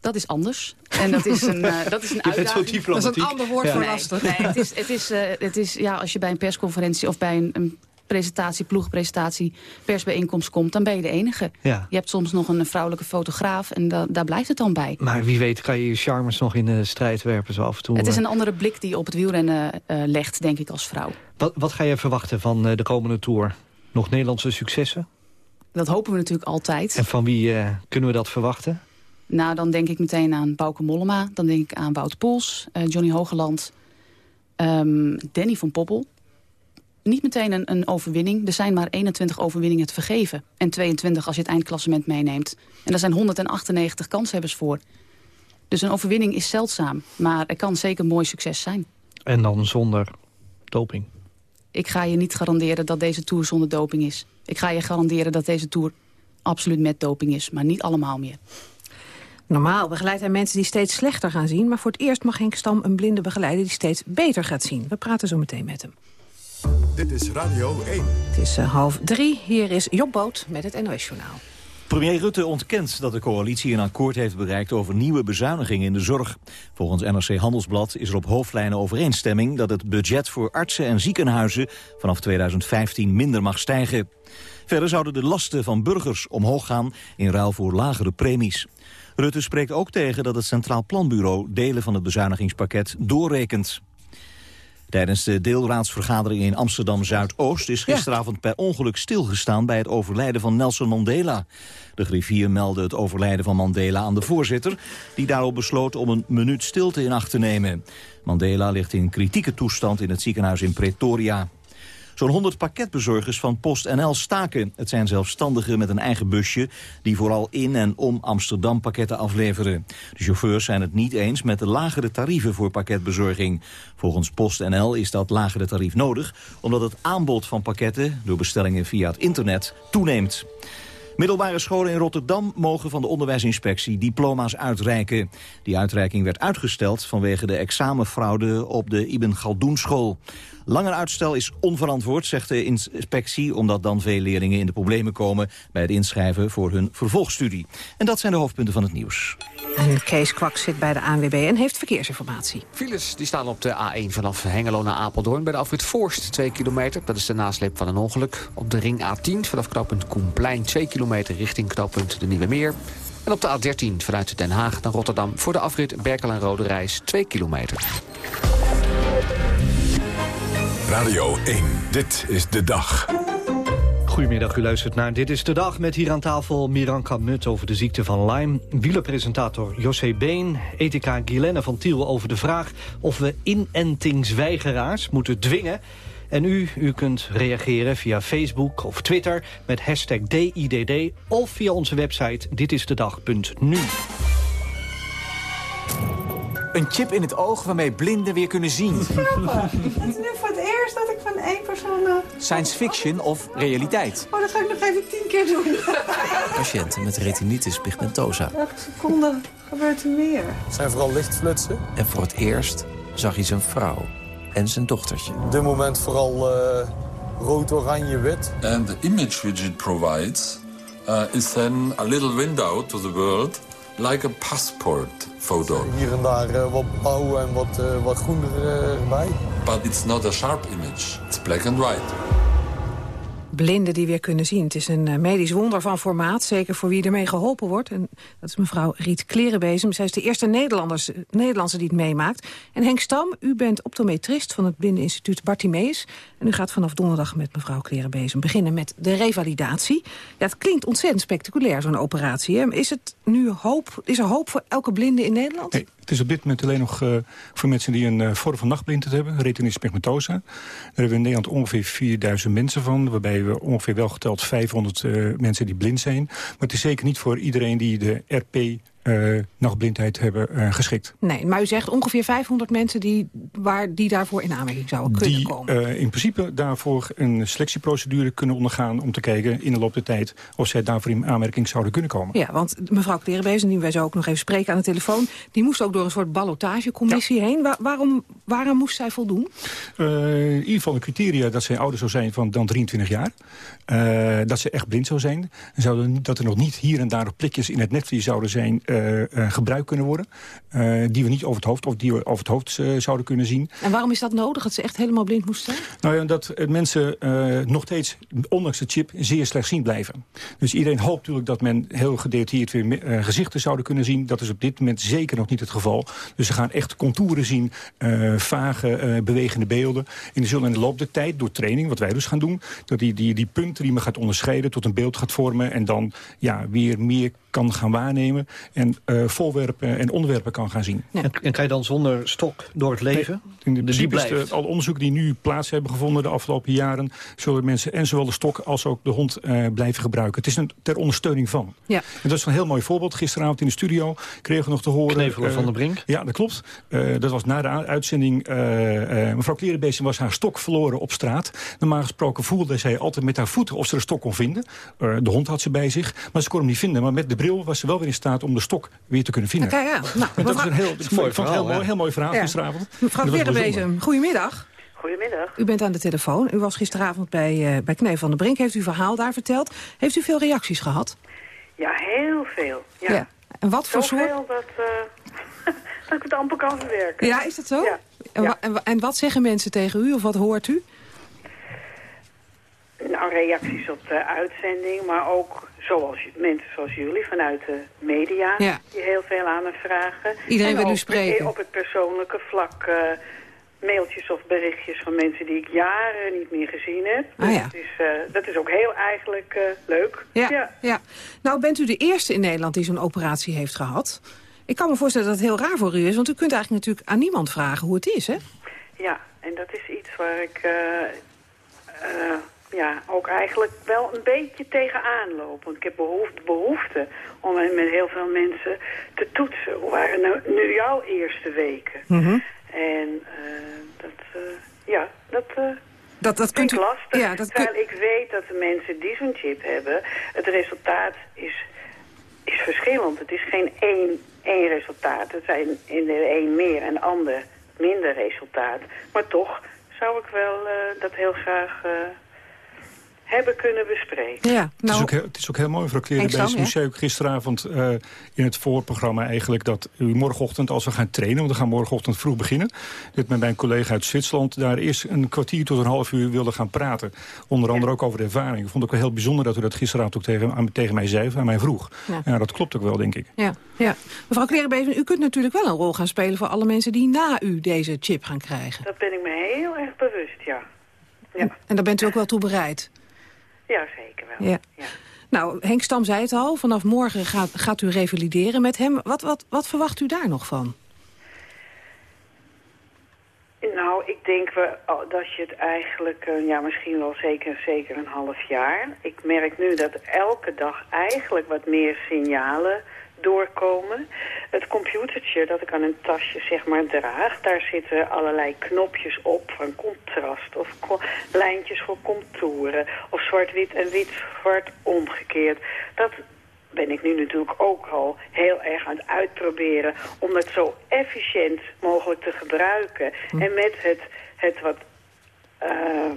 Dat is anders. En dat is een, uh, dat is een uitdaging. Dat is een ander woord voor lastig. Nee, het is, het is, uh, het is ja, als je bij een persconferentie of bij een, een presentatie, ploegpresentatie, persbijeenkomst komt, dan ben je de enige. Ja. Je hebt soms nog een vrouwelijke fotograaf en da daar blijft het dan bij. Maar wie weet kan je je charmes nog in de strijd werpen zo af en toe. Het is een andere blik die je op het wielrennen uh, legt, denk ik, als vrouw. Wat, wat ga je verwachten van de komende Tour? Nog Nederlandse successen? Dat hopen we natuurlijk altijd. En van wie uh, kunnen we dat verwachten? Nou, dan denk ik meteen aan Bauke Mollema. Dan denk ik aan Wout Poels, Johnny Hogeland, um, Danny van Poppel. Niet meteen een, een, overwinning. Er zijn maar 21 overwinningen te vergeven. En 22 als je het eindklassement meeneemt. En daar zijn 198 kanshebbers voor. Dus een overwinning is zeldzaam. Maar er kan zeker een mooi succes zijn. En dan zonder doping? Ik ga je niet garanderen dat deze Tour zonder doping is. Ik ga je garanderen dat deze Tour absoluut met doping is. Maar niet allemaal meer. Normaal begeleidt hij mensen die steeds slechter gaan zien... maar voor het eerst mag Henk Stam een blinde begeleider die steeds beter gaat zien. We praten zo meteen met hem. Dit is Radio 1. Het is uh, half drie. Hier is Job Boot met het NOS-journaal. Premier Rutte ontkent dat de coalitie een akkoord heeft bereikt over nieuwe bezuinigingen in de zorg. Volgens NRC Handelsblad is er op hoofdlijnen overeenstemming dat het budget voor artsen en ziekenhuizen vanaf 2015 minder mag stijgen. Verder zouden de lasten van burgers omhoog gaan in ruil voor lagere premies. Rutte spreekt ook tegen dat het Centraal Planbureau delen van het bezuinigingspakket doorrekent. Tijdens de deelraadsvergadering in Amsterdam-Zuidoost is gisteravond per ongeluk stilgestaan bij het overlijden van Nelson Mandela. De griffier meldde het overlijden van Mandela aan de voorzitter, die daarop besloot om een minuut stilte in acht te nemen. Mandela ligt in kritieke toestand in het ziekenhuis in Pretoria. Zo'n 100 pakketbezorgers van PostNL staken. Het zijn zelfstandigen met een eigen busje die vooral in en om Amsterdam pakketten afleveren. De chauffeurs zijn het niet eens met de lagere tarieven voor pakketbezorging. Volgens PostNL is dat lagere tarief nodig omdat het aanbod van pakketten door bestellingen via het internet toeneemt. Middelbare scholen in Rotterdam mogen van de onderwijsinspectie diploma's uitreiken. Die uitreiking werd uitgesteld vanwege de examenfraude op de Ibn Galdoen school. Langer uitstel is onverantwoord, zegt de inspectie... omdat dan veel leerlingen in de problemen komen... bij het inschrijven voor hun vervolgstudie. En dat zijn de hoofdpunten van het nieuws. En Kees Kwak zit bij de ANWB en heeft verkeersinformatie. Files die staan op de A1 vanaf Hengelo naar Apeldoorn... bij de afrit Voorst, 2 kilometer. Dat is de nasleep van een ongeluk. Op de ring A10 vanaf knooppunt Koenplein... 2 kilometer richting knooppunt de Nieuwe Meer... En op de A13 vanuit Den Haag naar Rotterdam... voor de afrit Berkel en Rode Reis 2 kilometer. Radio 1, dit is de dag. Goedemiddag, u luistert naar Dit is de Dag... met hier aan tafel Miranka Mut over de ziekte van Lyme... wielerpresentator José Been, ethica Guilaine van Tiel... over de vraag of we inentingsweigeraars moeten dwingen... En u, u kunt reageren via Facebook of Twitter met hashtag DIDD... of via onze website ditisdedag.nu. Een chip in het oog waarmee blinden weer kunnen zien. Grappig. Het is nu voor het eerst dat ik van één persoon... Uh... Science fiction of realiteit? Oh, dat ga ik nog even tien keer doen. Patiënten met retinitis pigmentosa. Elke seconde gebeurt er meer. Het zijn vooral lichtflitsen. En voor het eerst zag hij zijn vrouw en zijn dochtertje. Op dit moment vooral uh, rood, oranje, wit. And the image which it provides uh, is then a little window to the world... like a passport photo. Hier en daar uh, wat blauw en wat, uh, wat groen erbij. But it's not a sharp image. It's black and white. Blinden die weer kunnen zien. Het is een medisch wonder van formaat, zeker voor wie ermee geholpen wordt. En dat is mevrouw Riet Klerenbezem. Zij is de eerste Nederlanders, Nederlandse die het meemaakt. En Henk Stam, u bent optometrist van het Blindeninstituut Bartimeus. En u gaat vanaf donderdag met mevrouw Klerenbezem beginnen met de revalidatie. Ja, het klinkt ontzettend spectaculair, zo'n operatie. Hè? Is, het nu hoop, is er hoop voor elke blinde in Nederland? Het is op dit moment alleen nog uh, voor mensen die een uh, vorm van nachtblindheid hebben. Retinitis pigmentosa. Daar hebben we in Nederland ongeveer 4000 mensen van. Waarbij we ongeveer wel geteld 500 uh, mensen die blind zijn. Maar het is zeker niet voor iedereen die de RP uh, nachtblindheid hebben uh, geschikt. Nee, maar u zegt ongeveer 500 mensen die, waar, die daarvoor in aanmerking zouden kunnen die, komen. Uh, in principe daarvoor een selectieprocedure kunnen ondergaan... om te kijken in de loop der tijd of zij daarvoor in aanmerking zouden kunnen komen. Ja, want mevrouw Klerenbezen, die wij zo ook nog even spreken aan de telefoon... die moest ook door een soort ballotagecommissie ja. heen. Waar, waarom, waarom moest zij voldoen? in ieder geval een criteria dat zij ouder zou zijn van dan 23 jaar. dat ze echt blind zou zijn. En zouden, dat er nog niet hier en daar plekjes in het netvlies zouden zijn gebruikt kunnen worden. die we niet over het hoofd, of die we over het hoofd zouden kunnen zien. En waarom is dat nodig, dat ze echt helemaal blind moesten zijn? Nou ja, dat mensen nog steeds, ondanks de chip, zeer slechtziend blijven. Dus iedereen hoopt natuurlijk dat men heel gedetailleerd weer gezichten zouden kunnen zien. Dat is op dit moment zeker nog niet het geval. Dus ze gaan echt contouren zien, vage, bewegende beelden. En die zullen in de loop der tijd, door training, wat wij dus gaan doen... dat die, die, die punten die men gaat onderscheiden tot een beeld gaat vormen... en dan ja, weer meer kan gaan waarnemen en uh, voorwerpen en onderwerpen kan gaan zien. En, en, kan je dan zonder stok door het leven? Nee, de, die blijft. alle onderzoeken die nu plaats hebben gevonden de afgelopen jaren... zullen mensen en zowel de stok als ook de hond uh, blijven gebruiken. Het is een, ter ondersteuning van. Ja. En dat is een heel mooi voorbeeld. Gisteravond in de studio kregen we nog te horen... Knevelen uh, van de Brink. Ja, dat klopt. dat was na de uitzending... mevrouw Klerenbeest was haar stok verloren op straat. Normaal gesproken voelde zij altijd met haar voeten of ze de stok kon vinden. de hond had ze bij zich, maar ze kon hem niet vinden. Maar met de bril was ze wel weer in staat om de stok weer te kunnen vinden. Kijk, ja. Nou, dat is een heel, is mooi verhaal, heel, mooi, heel mooi verhaal ja. gisteravond. Mevrouw Verenbezen, goedemiddag. Goedemiddag. U bent aan de telefoon. U was gisteravond bij, uh, bij Knee van der Brink. Heeft u verhaal daar verteld. Heeft u veel reacties gehad? Ja, heel veel. Ja. ja. En wat voor soort? Zoveel dat, uh, dat ik het amper kan verwerken. Ja, is dat zo? Ja. En, wa en, en wat zeggen mensen tegen u of wat hoort u? Nou, reacties op de uitzending, maar ook zoals mensen zoals jullie vanuit de media... Ja. die heel veel aan me vragen. Iedereen en wil u spreken. op het persoonlijke vlak... Uh, mailtjes of berichtjes van mensen die ik jaren niet meer gezien heb. Ah, ja. dat, is, uh, dat is ook heel eigenlijk uh, leuk. Ja, ja. ja. Nou bent u de eerste in Nederland die zo'n operatie heeft gehad. Ik kan me voorstellen dat het heel raar voor u is... want u kunt eigenlijk natuurlijk aan niemand vragen hoe het is, hè? Ja, en dat is iets waar ik ja, ook eigenlijk wel een beetje tegenaan lopen. Want ik heb behoefte, behoefte om met heel veel mensen te toetsen. Hoe waren nou, nu jouw eerste weken? Mhm. En uh, dat, uh, ja, dat... Uh, dat, dat kunt u... lastig. Ja, dat Terwijl ik weet dat de mensen die zo'n chip hebben... het resultaat is, is verschillend. Het is geen één, één resultaat. Het zijn in de een meer en de ander minder resultaat. Maar toch zou ik wel dat heel graag hebben kunnen bespreken. Ja, nou, het, is ook heel, het is ook heel mooi, mevrouw Klerenbees. U zei ook gisteravond uh, in het voorprogramma eigenlijk... dat u morgenochtend, als we gaan trainen... want we gaan morgenochtend vroeg beginnen... dit met mijn collega uit Zwitserland... daar eerst een kwartier tot een half uur wilde gaan praten. Onder andere ook over de ervaring. Ik vond het ook wel heel bijzonder dat u dat gisteravond ook tegen, tegen mij zei... aan mij vroeg. Ja. ja. dat klopt ook wel, denk ik. Ja, ja. Mevrouw Klerenbees, u kunt natuurlijk wel een rol gaan spelen... voor alle mensen die na u deze chip gaan krijgen. Dat ben ik me heel erg bewust, ja. ja. En daar bent u ook wel toe bereid? Ja, zeker wel. Ja. ja. Nou, Henk Stam zei het al, vanaf morgen gaat, gaat u revalideren met hem. Wat, wat, wat verwacht u daar nog van? Nou, ik denk we, dat je het eigenlijk, ja, misschien wel zeker, zeker een half jaar. Ik merk nu dat elke dag eigenlijk wat meer signalen doorkomen. Het computertje dat ik aan een tasje zeg maar draag, daar zitten allerlei knopjes op van contrast of lijntjes voor contouren of zwart-wit en wit-zwart omgekeerd. Dat ben ik nu natuurlijk ook al heel erg aan het uitproberen om het zo efficiënt mogelijk te gebruiken. Hm. En met het, het wat... Uh,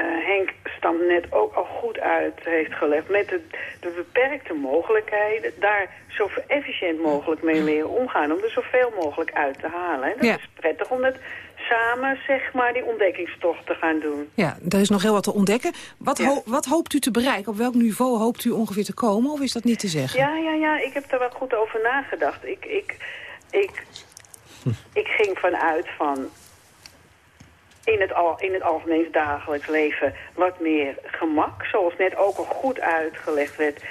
Henk Stam net ook al goed uit heeft gelegd... met de, de beperkte mogelijkheden daar zo efficiënt mogelijk mee leren omgaan... om er zoveel mogelijk uit te halen. En dat ja. is prettig om dat samen zeg maar, die ontdekkingstocht te gaan doen. Ja, er is nog heel wat te ontdekken. Wat, ja. ho wat hoopt u te bereiken? Op welk niveau hoopt u ongeveer te komen? Of is dat niet te zeggen? Ja, ja, ja. Ik heb er wel goed over nagedacht. Ik, ik, ik, ik ging vanuit van in het, al, in het algemeen dagelijks leven wat meer gemak. Zoals net ook al goed uitgelegd werd.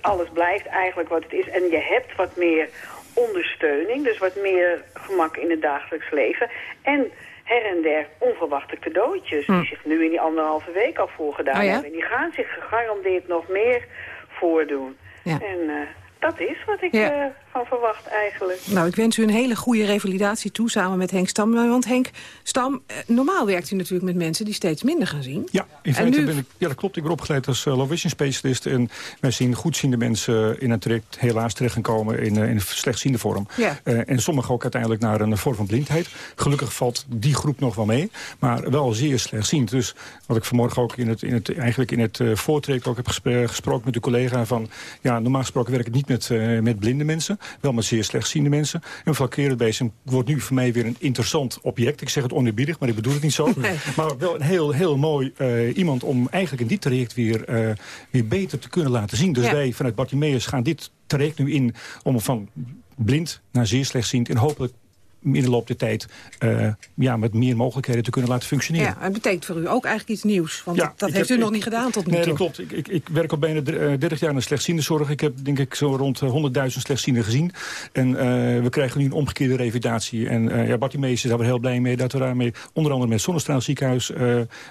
Alles blijft eigenlijk wat het is. En je hebt wat meer ondersteuning. Dus wat meer gemak in het dagelijks leven. En her en der onverwachte cadeautjes. Hm. Die zich nu in die anderhalve week al voorgedaan oh ja? hebben. En die gaan zich gegarandeerd nog meer voordoen. Ja. En uh, dat is wat ik Ja. uh, van verwacht eigenlijk. Nou, ik wens u een hele goede revalidatie toe samen met Henk Stam. Want Henk Stam, eh, normaal werkt u natuurlijk met mensen die steeds minder gaan zien. Ja, in feite nu- ben ik, ja, dat klopt. Ik ben opgeleid als uh, low vision specialist. En wij zien goedziende mensen in het traject helaas terecht gaan komen in, uh, in een slechtziende vorm. Ja. Eh, en sommigen ook uiteindelijk naar een vorm van blindheid. Gelukkig valt die groep nog wel mee. Maar wel zeer slechtziend. Dus wat ik vanmorgen ook in het, in het, eigenlijk in het uh, voortraject ook heb gesproken met uw collega. Van, ja, normaal gesproken werk ik niet met, uh, met blinde mensen. Wel met zeer slechtziende mensen. En flankerend bezem wordt nu voor mij weer een interessant object. Ik zeg het oneerbiedig, maar ik bedoel het niet zo. Maar wel een heel, heel mooi uh, iemand om eigenlijk in dit traject weer, uh, weer beter te kunnen laten zien. Dus ja. wij vanuit Bartimeus gaan dit traject nu in om van blind naar zeer slechtziend... en hopelijk in de loop der tijd uh, ja, met meer mogelijkheden te kunnen laten functioneren. Ja, het betekent voor u ook eigenlijk iets nieuws. Want ja, dat heeft heb, u nog niet gedaan tot nu nee, toe. Nee, dat klopt. Ik, ik, ik, werk al bijna 30 jaar in de slechtziendenzorg. Ik heb denk ik zo rond 100.000 slechtzienden gezien. En uh, we krijgen nu een omgekeerde revalidatie. En uh, ja, Bartie Mees is daar heel blij mee dat we daarmee onder andere met Zonnestraal Ziekenhuis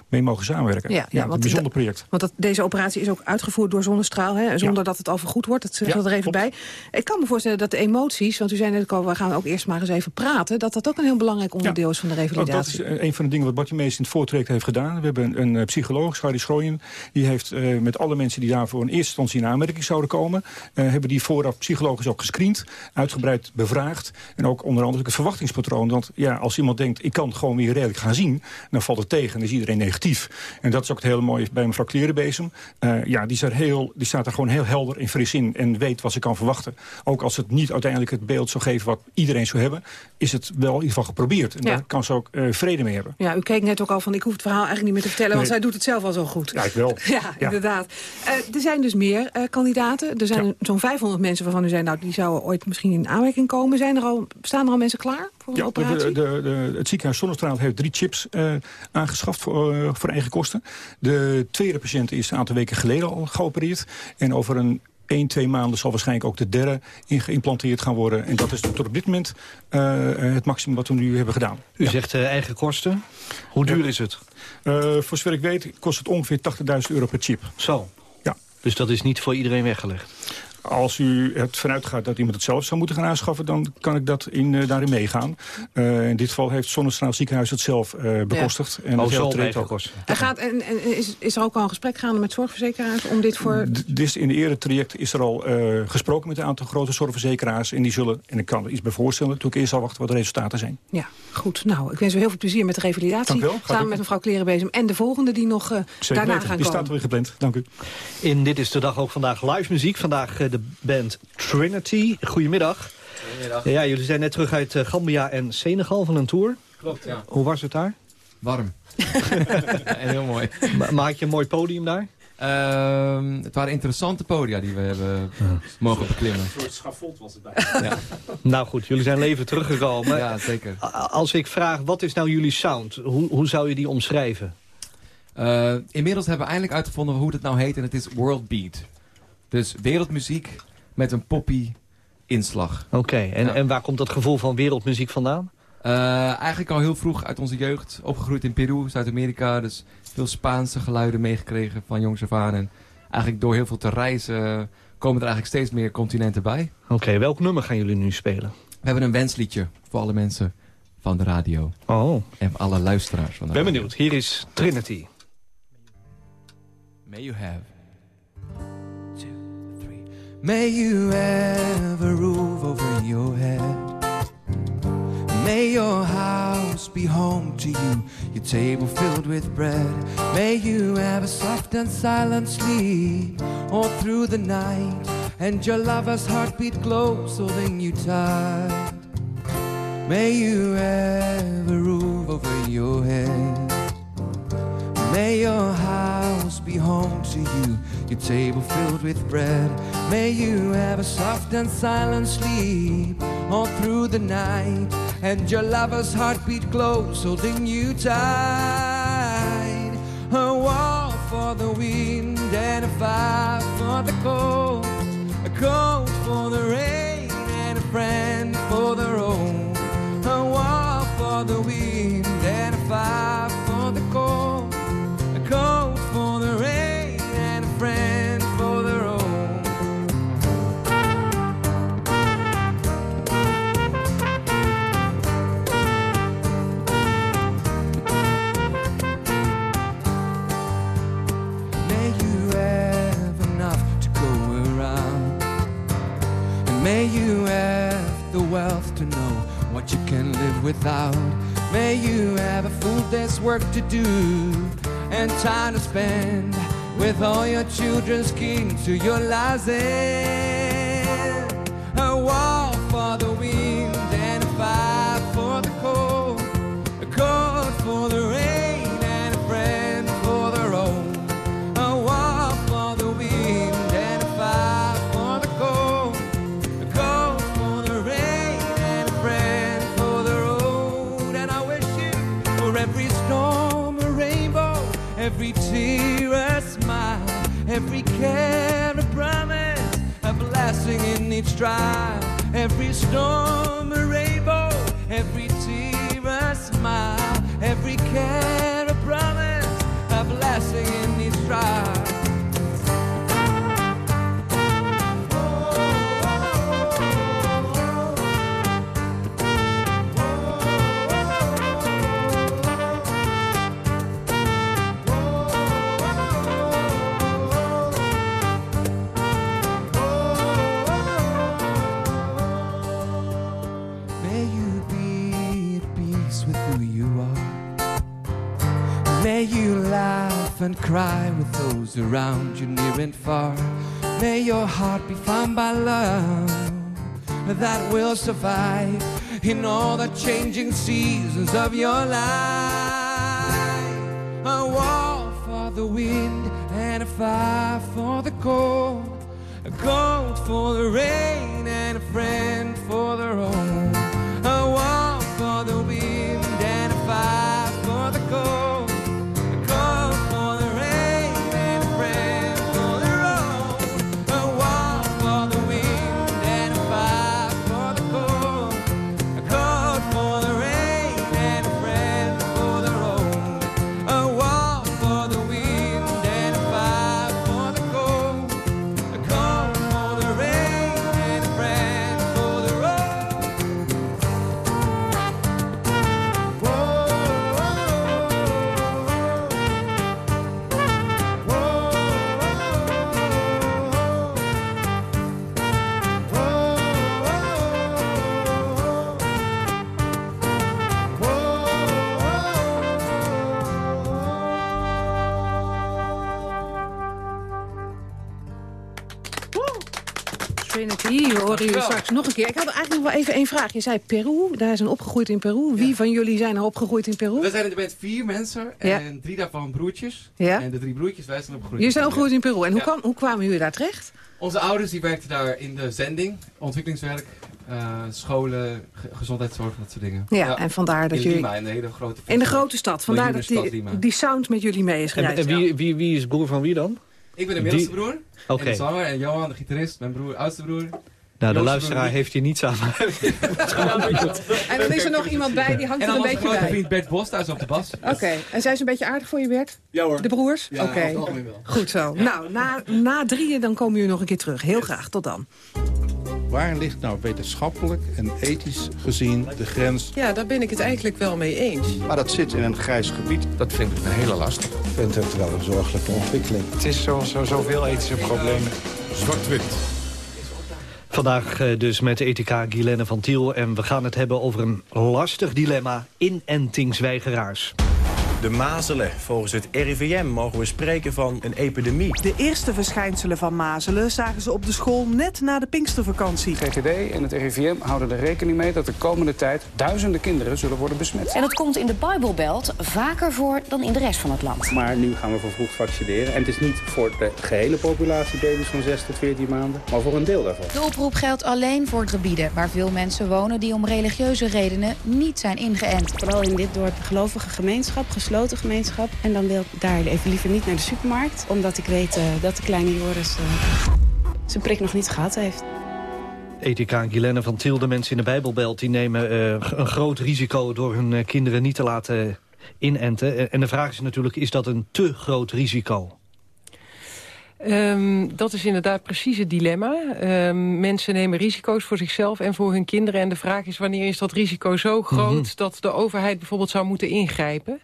mee mogen samenwerken. Ja, ja, ja een bijzonder project. Want dat, deze operatie is ook uitgevoerd door Zonnestraal, hè, zonder dat het al vergoed wordt. Dat we er even bij. Ik kan me voorstellen dat de emoties, want u zei net al, we gaan ook eerst maar eens even praten, dat dat ook een heel belangrijk onderdeel is van de revalidatie. dat is een van de dingen wat Bartje Mees in het voortraject heeft gedaan. We hebben een, een psycholoog, Schari Schrooien, die heeft uh, met alle mensen die daarvoor in eerste instantie in aanmerking zouden komen, uh, hebben die vooraf psychologisch ook gescreend, uitgebreid bevraagd en ook onder andere het verwachtingspatroon. Want ja, als iemand denkt, ik kan gewoon weer redelijk gaan zien, dan valt het tegen en is iedereen negatief. En dat is ook het hele mooie bij mevrouw Klerenbezem. Uh, ja, die staat, heel, die staat er gewoon heel helder en fris in en weet wat ze kan verwachten. Ook als het niet uiteindelijk het beeld zou geven wat iedereen zou hebben, is het wel in ieder geval geprobeerd. En ja. daar kan ze ook uh, vrede mee hebben. Ja, u keek net ook al van, ik hoef het verhaal eigenlijk niet meer te vertellen... Nee. want zij doet het zelf al zo goed. Ja, ik wel. Ja, inderdaad. Uh, er zijn dus meer uh, kandidaten. Er zijn zo'n 500 mensen waarvan u zei... nou, die zouden ooit misschien in aanmerking komen. Zijn er al, staan er al mensen klaar voor een ja, operatie? De, de, de, het ziekenhuis Zonnestraal heeft drie chips aangeschaft voor, voor eigen kosten. De tweede patiënt is een aantal weken geleden al geopereerd. En over een 1, 2 maanden zal waarschijnlijk ook de derde geïmplanteerd gaan worden. En dat is tot op dit moment uh, het maximum wat we nu hebben gedaan. U ja. zegt uh, eigen kosten. Hoe duur is het? Voor zover ik weet kost het ongeveer 80.000 euro per chip. Zo. Ja. Dus dat is niet voor iedereen weggelegd? Als u het vanuit gaat dat iemand het zelf zou moeten gaan aanschaffen... dan kan ik dat in, uh, daarin meegaan. Uh, in dit geval heeft Zonnestraal Ziekenhuis het zelf uh, bekostigd. Ja. En oh, zo ook. En gaat, en, en is, is er ook al een gesprek gaande met zorgverzekeraars om dit voor... D dus in de eerder traject is er al gesproken met een aantal grote zorgverzekeraars. En die zullen, en ik kan er iets bij voorstellen... toen ik eerst al wachten wat de resultaten zijn. Ja, goed. Nou, ik wens u heel veel plezier met de revalidatie. Samen met mevrouw Klerenbezem en de volgende die nog daarna weten. gaan komen. Die staat er weer gepland. Dank u. In Dit is de Dag ook vandaag live muziek. Vandaag de band Trinity. Goedemiddag. Goedemiddag. Ja, jullie zijn net terug uit Gambia en Senegal van een tour. Klopt, ja. Hoe was het daar? Warm. en heel mooi. Had je een mooi podium daar? Uh, het waren interessante podia die we hebben ja. mogen beklimmen. Een soort schafot was het bij. ja. Nou goed, jullie zijn leven teruggekomen. Ja, zeker. Als ik vraag, wat is nou jullie sound? Hoe, hoe zou je die omschrijven? Uh, inmiddels hebben we eindelijk uitgevonden hoe het nou heet en het is World Beat. Dus wereldmuziek met een poppy inslag. Oké, okay, en, ja. en waar komt dat gevoel van wereldmuziek vandaan? Uh, eigenlijk al heel vroeg uit onze jeugd. Opgegroeid in Peru, Zuid-Amerika. Dus veel Spaanse geluiden meegekregen van jongs af aan. En eigenlijk door heel veel te reizen komen er eigenlijk steeds meer continenten bij. Oké, okay, welk nummer gaan jullie nu spelen? We hebben een wensliedje voor alle mensen van de radio. Oh. En voor alle luisteraars van de ben radio. benieuwd. Hier is Trinity. May you have... May you have a roof over your head. May your house be home to you, your table filled with bread. May you have a soft and silent sleep all through the night, and your lover's heartbeat glows holding you tight. May you have a roof over your head. May your house be home to you, your table filled with bread. May you have a soft and silent sleep all through the night, and your lover's heartbeat close, holding you tight. A wall for the wind and a fire for the cold, a coat for the rain and a friend without. May you have a full day's work to do and time to spend with all your children's king to your last end. Every storm a rainbow, every tear a smile, every care a promise, a blessing in each trial. Every storm a rainbow, every tear a smile, every care a promise, a blessing in each trial. And cry with those around you near and far. May your heart be found by love that will survive in all the changing seasons of your life. A wall for the wind and a fire for the cold. A coat for the rain and a friend for the road. We horen jullie straks nog een keer. Ik had eigenlijk nog wel even één vraag. Je zei Peru, daar zijn opgegroeid in Peru. Wie van jullie zijn er opgegroeid in Peru? We zijn de band vier mensen Ja. en drie daarvan broertjes. Ja. En de drie broertjes, wij zijn opgegroeid. Jullie zijn opgegroeid in Peru. En hoe, Ja. kwam, hoe kwamen jullie daar terecht? Onze ouders die werkten daar in de zending, ontwikkelingswerk, eh, scholen, ge- gezondheidszorg, dat soort dingen. Ja, en vandaar dat in jullie- Lima, in de hele grote In de grote stad. Vandaar dat die, die sound met jullie mee is gereisd. en wie, wie, wie is broer van wie dan? Ik ben de middelste broer. Oké. En de zanger en Johan, de gitarist, mijn broer, oudste broer. Nou, de luisteraar heeft hier niets aan. En dan is er nog iemand bij, die hangt En er dan een beetje grote bij. vriend Bert Bos thuis op de bas. Oké, en zijn ze een beetje aardig voor je, Bert? Ja hoor. De broers? Ja, Oké, goed zo. Nou, na, na drieën dan komen jullie nog een keer terug. Heel graag, tot dan. Waar ligt nou wetenschappelijk en ethisch gezien de grens? Ja, daar ben ik het eigenlijk wel mee eens. Maar dat zit in een grijs gebied. Dat vind ik een hele lastig. Ik vind het wel een zorgelijke ontwikkeling. Het is zo, zo, zoveel ethische problemen. Zwart-wit. Vandaag eh, dus met ethica Guilaine van Tiel. En we gaan het hebben over een lastig dilemma. Inentingsweigeraars. De mazelen. Volgens het RIVM mogen we spreken van een epidemie. De eerste verschijnselen van mazelen zagen ze op de school net na de Pinkstervakantie. GGD en het RIVM houden er rekening mee dat de komende tijd duizenden kinderen zullen worden besmet. En dat komt in de Bijbelbelt vaker voor dan in de rest van het land. Maar nu gaan we vervroegd vaccineren. En het is niet voor de gehele populatie baby's van 6 tot 14 maanden, maar voor een deel daarvan. De oproep geldt alleen voor gebieden waar veel mensen wonen die om religieuze redenen niet zijn ingeënt. Vooral in dit dorp gelovige gemeenschap, gesloten gemeenschap. En dan wil ik daar even liever niet naar de supermarkt. Omdat ik weet eh, dat de kleine Joris eh, zijn prik nog niet gehad heeft. Ethica Guilaine van Tiel, de mensen in de Bijbelbelt... die nemen eh, een groot risico door hun kinderen niet te laten inenten. En de vraag is natuurlijk, is dat een te groot risico? Ehm, dat is inderdaad precies het dilemma. Ehm, mensen nemen risico's voor zichzelf en voor hun kinderen. En de vraag is wanneer is dat risico zo groot... Mhm. dat de overheid bijvoorbeeld zou moeten ingrijpen.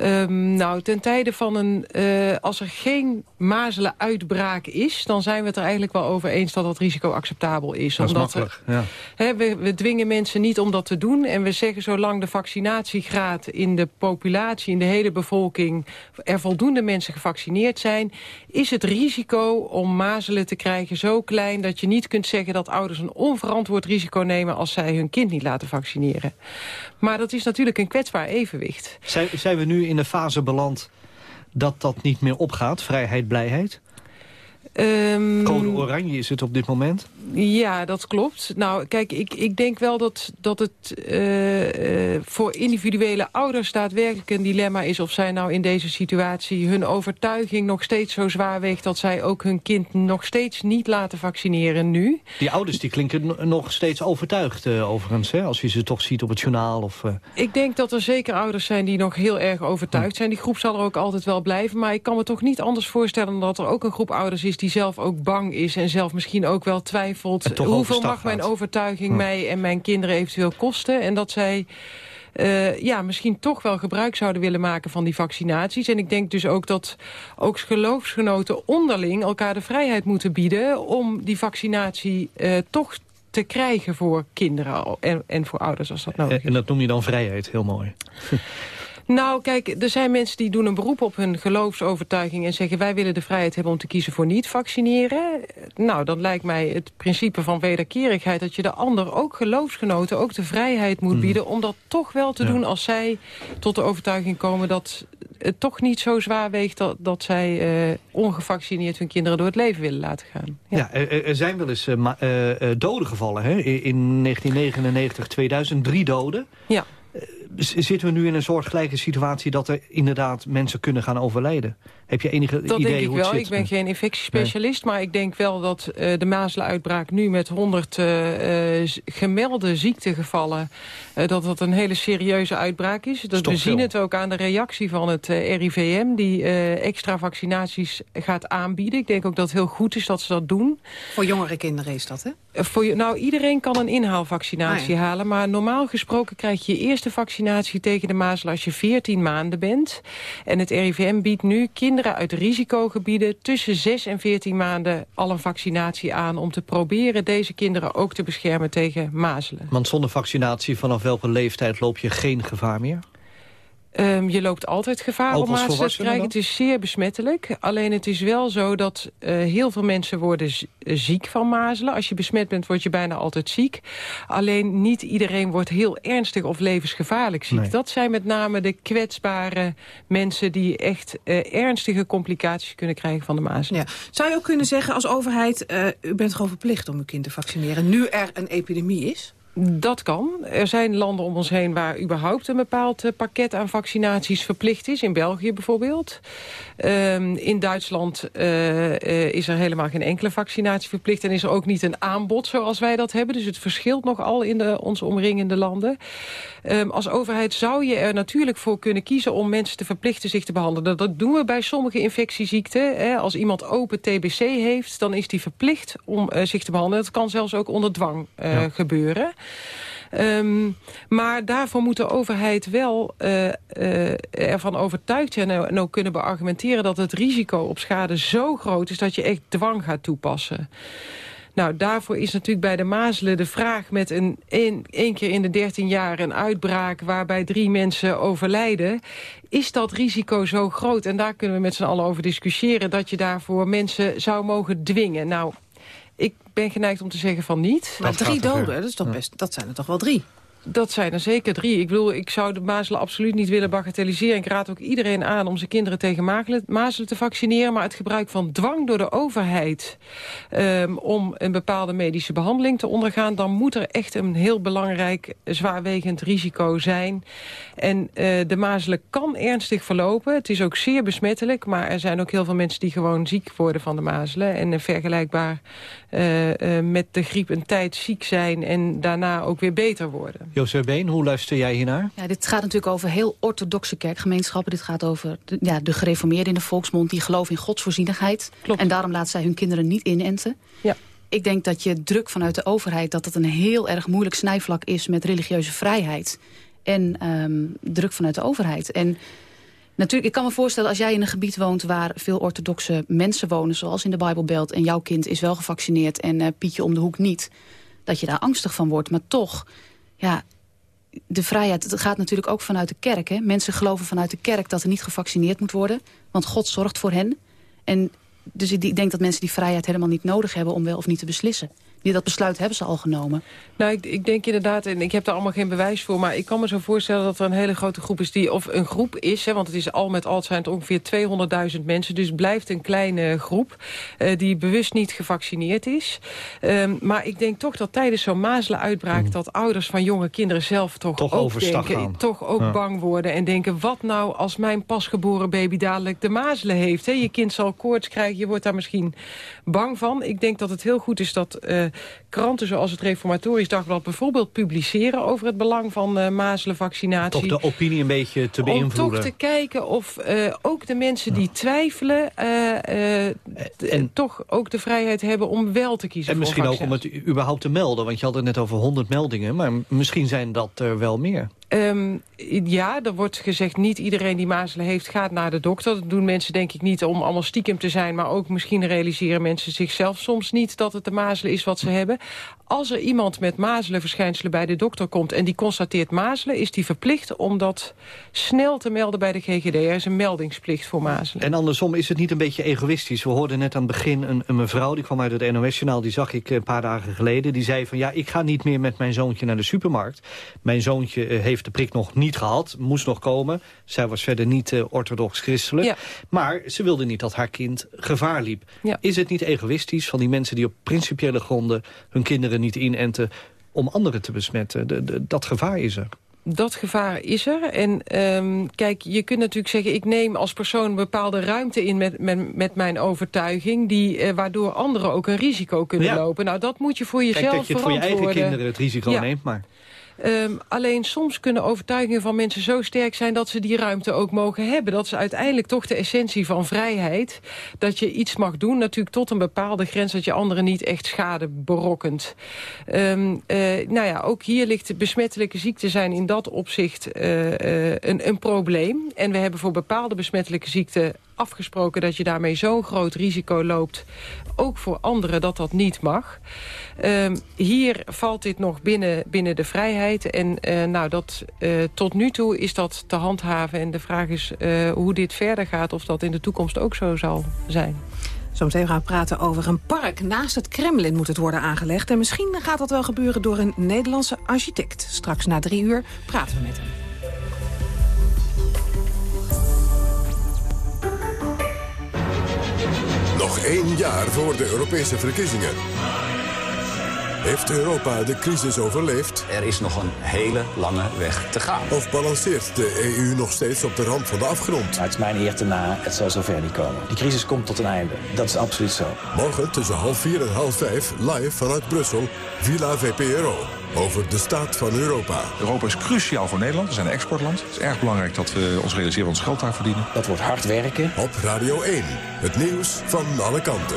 Ehm, nou, ten tijde van een... eh, als er geen mazelenuitbraak is... dan zijn we het er eigenlijk wel over eens dat dat risico acceptabel is. Dat is Omdat er- makkelijk, ja. Hè, we, we dwingen mensen niet om dat te doen. En we zeggen zolang de vaccinatiegraad in de populatie, in de hele bevolking... er voldoende mensen gevaccineerd zijn... is het risico om mazelen te krijgen zo klein... dat je niet kunt zeggen dat ouders een onverantwoord risico nemen... als zij hun kind niet laten vaccineren. Maar dat is natuurlijk een kwetsbaar evenwicht. Zijn, zijn we nu in de fase beland dat dat niet meer opgaat, vrijheid, blijheid? Code oranje is het op dit moment? Ja, dat klopt. Nou, kijk, ik, ik denk wel dat, dat het uh, uh, voor individuele ouders daadwerkelijk een dilemma is... of zij nou in deze situatie hun overtuiging nog steeds zo zwaar weegt... dat zij ook hun kind nog steeds niet laten vaccineren nu. Die ouders die klinken nog steeds overtuigd uh, overigens, hè? als je ze toch ziet op het journaal. Of, Ik denk dat er zeker ouders zijn die nog heel erg overtuigd zijn. Die groep zal er ook altijd wel blijven. Maar ik kan me toch niet anders voorstellen dan dat er ook een groep ouders is... die zelf ook bang is en zelf misschien ook wel twijfelt hoeveel mag mijn overtuiging mij en mijn kinderen eventueel kosten. En dat zij... Uh, ja, misschien toch wel gebruik zouden willen maken van die vaccinaties. En ik denk dus ook dat ook geloofsgenoten onderling elkaar de vrijheid moeten bieden... om die vaccinatie uh, toch te krijgen voor kinderen en, en voor ouders als dat nodig is. En dat noem je dan vrijheid, heel mooi. Nou, kijk, er zijn mensen die doen een beroep op hun geloofsovertuiging... en zeggen wij willen de vrijheid hebben om te kiezen voor niet vaccineren. Nou, dan lijkt mij het principe van wederkerigheid... dat je de ander, ook geloofsgenoten, ook de vrijheid moet bieden... om dat toch wel te ja. doen als zij tot de overtuiging komen... dat het toch niet zo zwaar weegt dat, dat zij uh, ongevaccineerd hun kinderen door het leven willen laten gaan. Ja, ja er, er, zijn wel eens uh, uh, doden gevallen. Hè? In 1999, 2003 doden. Ja. Zitten we nu in een soortgelijke situatie... dat er inderdaad mensen kunnen gaan overlijden? Heb je enige dat idee denk ik hoe wel. het zit? Ik ben geen infectiespecialist, nee. maar ik denk wel dat uh, de mazelenuitbraak nu met 100 uh, uh, gemelde ziektegevallen... uh, dat dat een hele serieuze uitbraak is. Dat we zien het ook aan de reactie van het uh, RIVM... die uh, extra vaccinaties gaat aanbieden. Ik denk ook dat het heel goed is dat ze dat doen. Voor jongere kinderen is dat, hè? Voor, nou, iedereen kan een inhaalvaccinatie ah, ja. halen. Maar normaal gesproken krijg je je eerste vaccinatie tegen de mazelen... als je 14 maanden bent. En het RIVM biedt nu kinderen uit risicogebieden... tussen 6 en 14 maanden al een vaccinatie aan... om te proberen deze kinderen ook te beschermen tegen mazelen. Want zonder vaccinatie vanaf welke leeftijd loop je geen gevaar meer? Um, je loopt altijd gevaar om mazelen te krijgen. Het is zeer besmettelijk. Alleen het is wel zo dat uh, heel veel mensen worden ziek van mazelen. Als je besmet bent, word je bijna altijd ziek. Alleen niet iedereen wordt heel ernstig of levensgevaarlijk ziek. Nee. Dat zijn met name de kwetsbare mensen... die echt uh, ernstige complicaties kunnen krijgen van de mazelen. Ja. Zou je ook kunnen zeggen als overheid... Uh, u bent gewoon verplicht om uw kind te vaccineren... nu er een epidemie is? Dat kan. Er zijn landen om ons heen waar überhaupt een bepaald uh, pakket aan vaccinaties verplicht is. In België bijvoorbeeld. Um, in Duitsland uh, uh, is er helemaal geen enkele vaccinatie verplicht. En is er ook niet een aanbod zoals wij dat hebben. Dus het verschilt nogal in de, ons omringende landen. Um, als overheid zou je er natuurlijk voor kunnen kiezen om mensen te verplichten zich te behandelen. Dat, doen we bij sommige infectieziekten. Hè. Als iemand open TBC heeft, dan is die verplicht om zich te behandelen. Dat kan zelfs ook onder dwang ja. gebeuren. Um, maar daarvoor moet de overheid wel uh, uh, ervan overtuigd zijn en ook kunnen beargumenteren dat het risico op schade zo groot is dat je echt dwang gaat toepassen. Nou, daarvoor is natuurlijk bij de mazelen de vraag met een één keer in de 13 jaar een uitbraak waarbij drie mensen overlijden. Is dat risico zo groot? En daar kunnen we met z'n allen over discussiëren dat je daarvoor mensen zou mogen dwingen. Nou, ben geneigd om te zeggen van niet. Maar drie doden, dat, is toch best, dat zijn er toch wel drie? Dat zijn er zeker drie. Ik bedoel, ik zou de mazelen absoluut niet willen bagatelliseren. Ik raad ook iedereen aan om zijn kinderen tegen mazelen te vaccineren. Maar het gebruik van dwang door de overheid um, om een bepaalde medische behandeling te ondergaan... dan moet er echt een heel belangrijk zwaarwegend risico zijn. En uh, de mazelen kan ernstig verlopen. Het is ook zeer besmettelijk. Maar er zijn ook heel veel mensen die gewoon ziek worden van de mazelen. En uh, vergelijkbaar uh, met de griep een tijd ziek zijn en daarna ook weer beter worden. José Been, hoe luister jij hiernaar? Ja, dit gaat natuurlijk over heel orthodoxe kerkgemeenschappen. Dit gaat over de, ja, de gereformeerden in de volksmond... die geloven in godsvoorzienigheid. Klopt. En daarom laten zij hun kinderen niet inenten. Ja. Ik denk dat je druk vanuit de overheid... dat het een heel erg moeilijk snijvlak is met religieuze vrijheid. En um, druk vanuit de overheid. En natuurlijk, ik kan me voorstellen als jij in een gebied woont... waar veel orthodoxe mensen wonen, zoals in de Bijbelbelt... en jouw kind is wel gevaccineerd en uh, Pietje om de hoek niet... dat je daar angstig van wordt. Maar toch ja, de vrijheid het gaat natuurlijk ook vanuit de kerk. Hè? Mensen geloven vanuit de kerk dat er niet gevaccineerd moet worden. Want God zorgt voor hen. En dus ik denk dat mensen die vrijheid helemaal niet nodig hebben... om wel of niet te beslissen. Die dat besluit hebben ze al genomen. Nou, ik, ik, denk inderdaad, en ik heb daar allemaal geen bewijs voor... maar ik kan me zo voorstellen dat er een hele grote groep is... die of een groep is, hè, want het is al met al zijn het ongeveer 200.000 mensen... dus blijft een kleine groep uh, die bewust niet gevaccineerd is. Um, maar ik denk toch dat tijdens zo'n mazelenuitbraak... Mm. dat ouders van jonge kinderen zelf toch, toch ook, denken, toch ook ja. bang worden... en denken, wat nou als mijn pasgeboren baby dadelijk de mazelen heeft? Hè? Je kind zal koorts krijgen, je wordt daar misschien bang van. Ik denk dat het heel goed is dat uh, kranten zoals het Reformatorisch Dagblad... bijvoorbeeld publiceren over het belang van uh, mazelenvaccinatie. Toch de opinie een beetje te beïnvloeden. Om toch te kijken of uh, ook de mensen die twijfelen... en, toch ook de vrijheid hebben om wel te kiezen En voor misschien ook om het überhaupt te melden. Want je had het net over 100 meldingen. Maar misschien zijn dat er wel meer. Um, ja, er wordt gezegd niet iedereen die mazelen heeft gaat naar de dokter. Dat doen mensen denk ik niet om allemaal stiekem te zijn... maar ook misschien realiseren mensen zichzelf soms niet... dat het de mazelen is wat ze hebben. Als er iemand met mazelenverschijnselen bij de dokter komt... en die constateert mazelen, is die verplicht om dat snel te melden bij de GGD. Er is een meldingsplicht voor mazelen. En andersom is het niet een beetje egoïstisch. We hoorden net aan het begin een, een mevrouw, die kwam uit het NOS-journaal... die zag ik een paar dagen geleden. Die zei van ja, ik ga niet meer met mijn zoontje naar de supermarkt. Mijn zoontje uh, heeft de prik nog niet gehad, moest nog komen. Zij was verder niet uh, orthodox-christelijk. Ja. Maar ze wilde niet dat haar kind gevaar liep. Ja. Is het niet egoïstisch van die mensen die op principiële gronden... hun kinderen niet inenten om anderen te besmetten? De, de, dat gevaar is er. Dat gevaar is er. En um, kijk, je kunt natuurlijk zeggen... ik neem als persoon een bepaalde ruimte in met, met, met mijn overtuiging... Die, uh, waardoor anderen ook een risico kunnen ja. lopen. Nou, dat moet je voor jezelf Kijk, dat je het voor je eigen kinderen het risico ja. neemt, maar... Um, alleen soms kunnen overtuigingen van mensen zo sterk zijn... dat ze die ruimte ook mogen hebben. Dat is uiteindelijk toch de essentie van vrijheid. Dat je iets mag doen, natuurlijk tot een bepaalde grens... dat je anderen niet echt schade berokkent. Um, uh, nou ja, ook hier ligt besmettelijke ziekten zijn in dat opzicht uh, uh, een, een probleem. En we hebben voor bepaalde besmettelijke ziekten afgesproken dat je daarmee zo'n groot risico loopt... ook voor anderen dat dat niet mag. Um, hier valt dit nog binnen, binnen de vrijheid. En uh, nou, dat, uh, tot nu toe is dat te handhaven. En de vraag is uh, hoe dit verder gaat... of dat in de toekomst ook zo zal zijn. Zometeen gaan praten over een park. Naast het Kremlin moet het worden aangelegd. En misschien gaat dat wel gebeuren door een Nederlandse architect. Straks na drie uur praten we met hem. Nog één jaar voor de Europese verkiezingen. Heeft Europa de crisis overleefd? Er is nog een hele lange weg te gaan. Of balanceert de EU nog steeds op de rand van de afgrond? Maar het is mijn eer te na, het zal zover niet komen. Die crisis komt tot een einde, dat is absoluut zo. Morgen tussen half vier en half vijf, live vanuit Brussel, Villa VPRO. Over de staat van Europa. Europa is cruciaal voor Nederland. We zijn een exportland. Het is erg belangrijk dat we ons realiseren wat ons geld daar verdienen. Dat wordt hard werken. Op Radio 1. Het nieuws van alle kanten.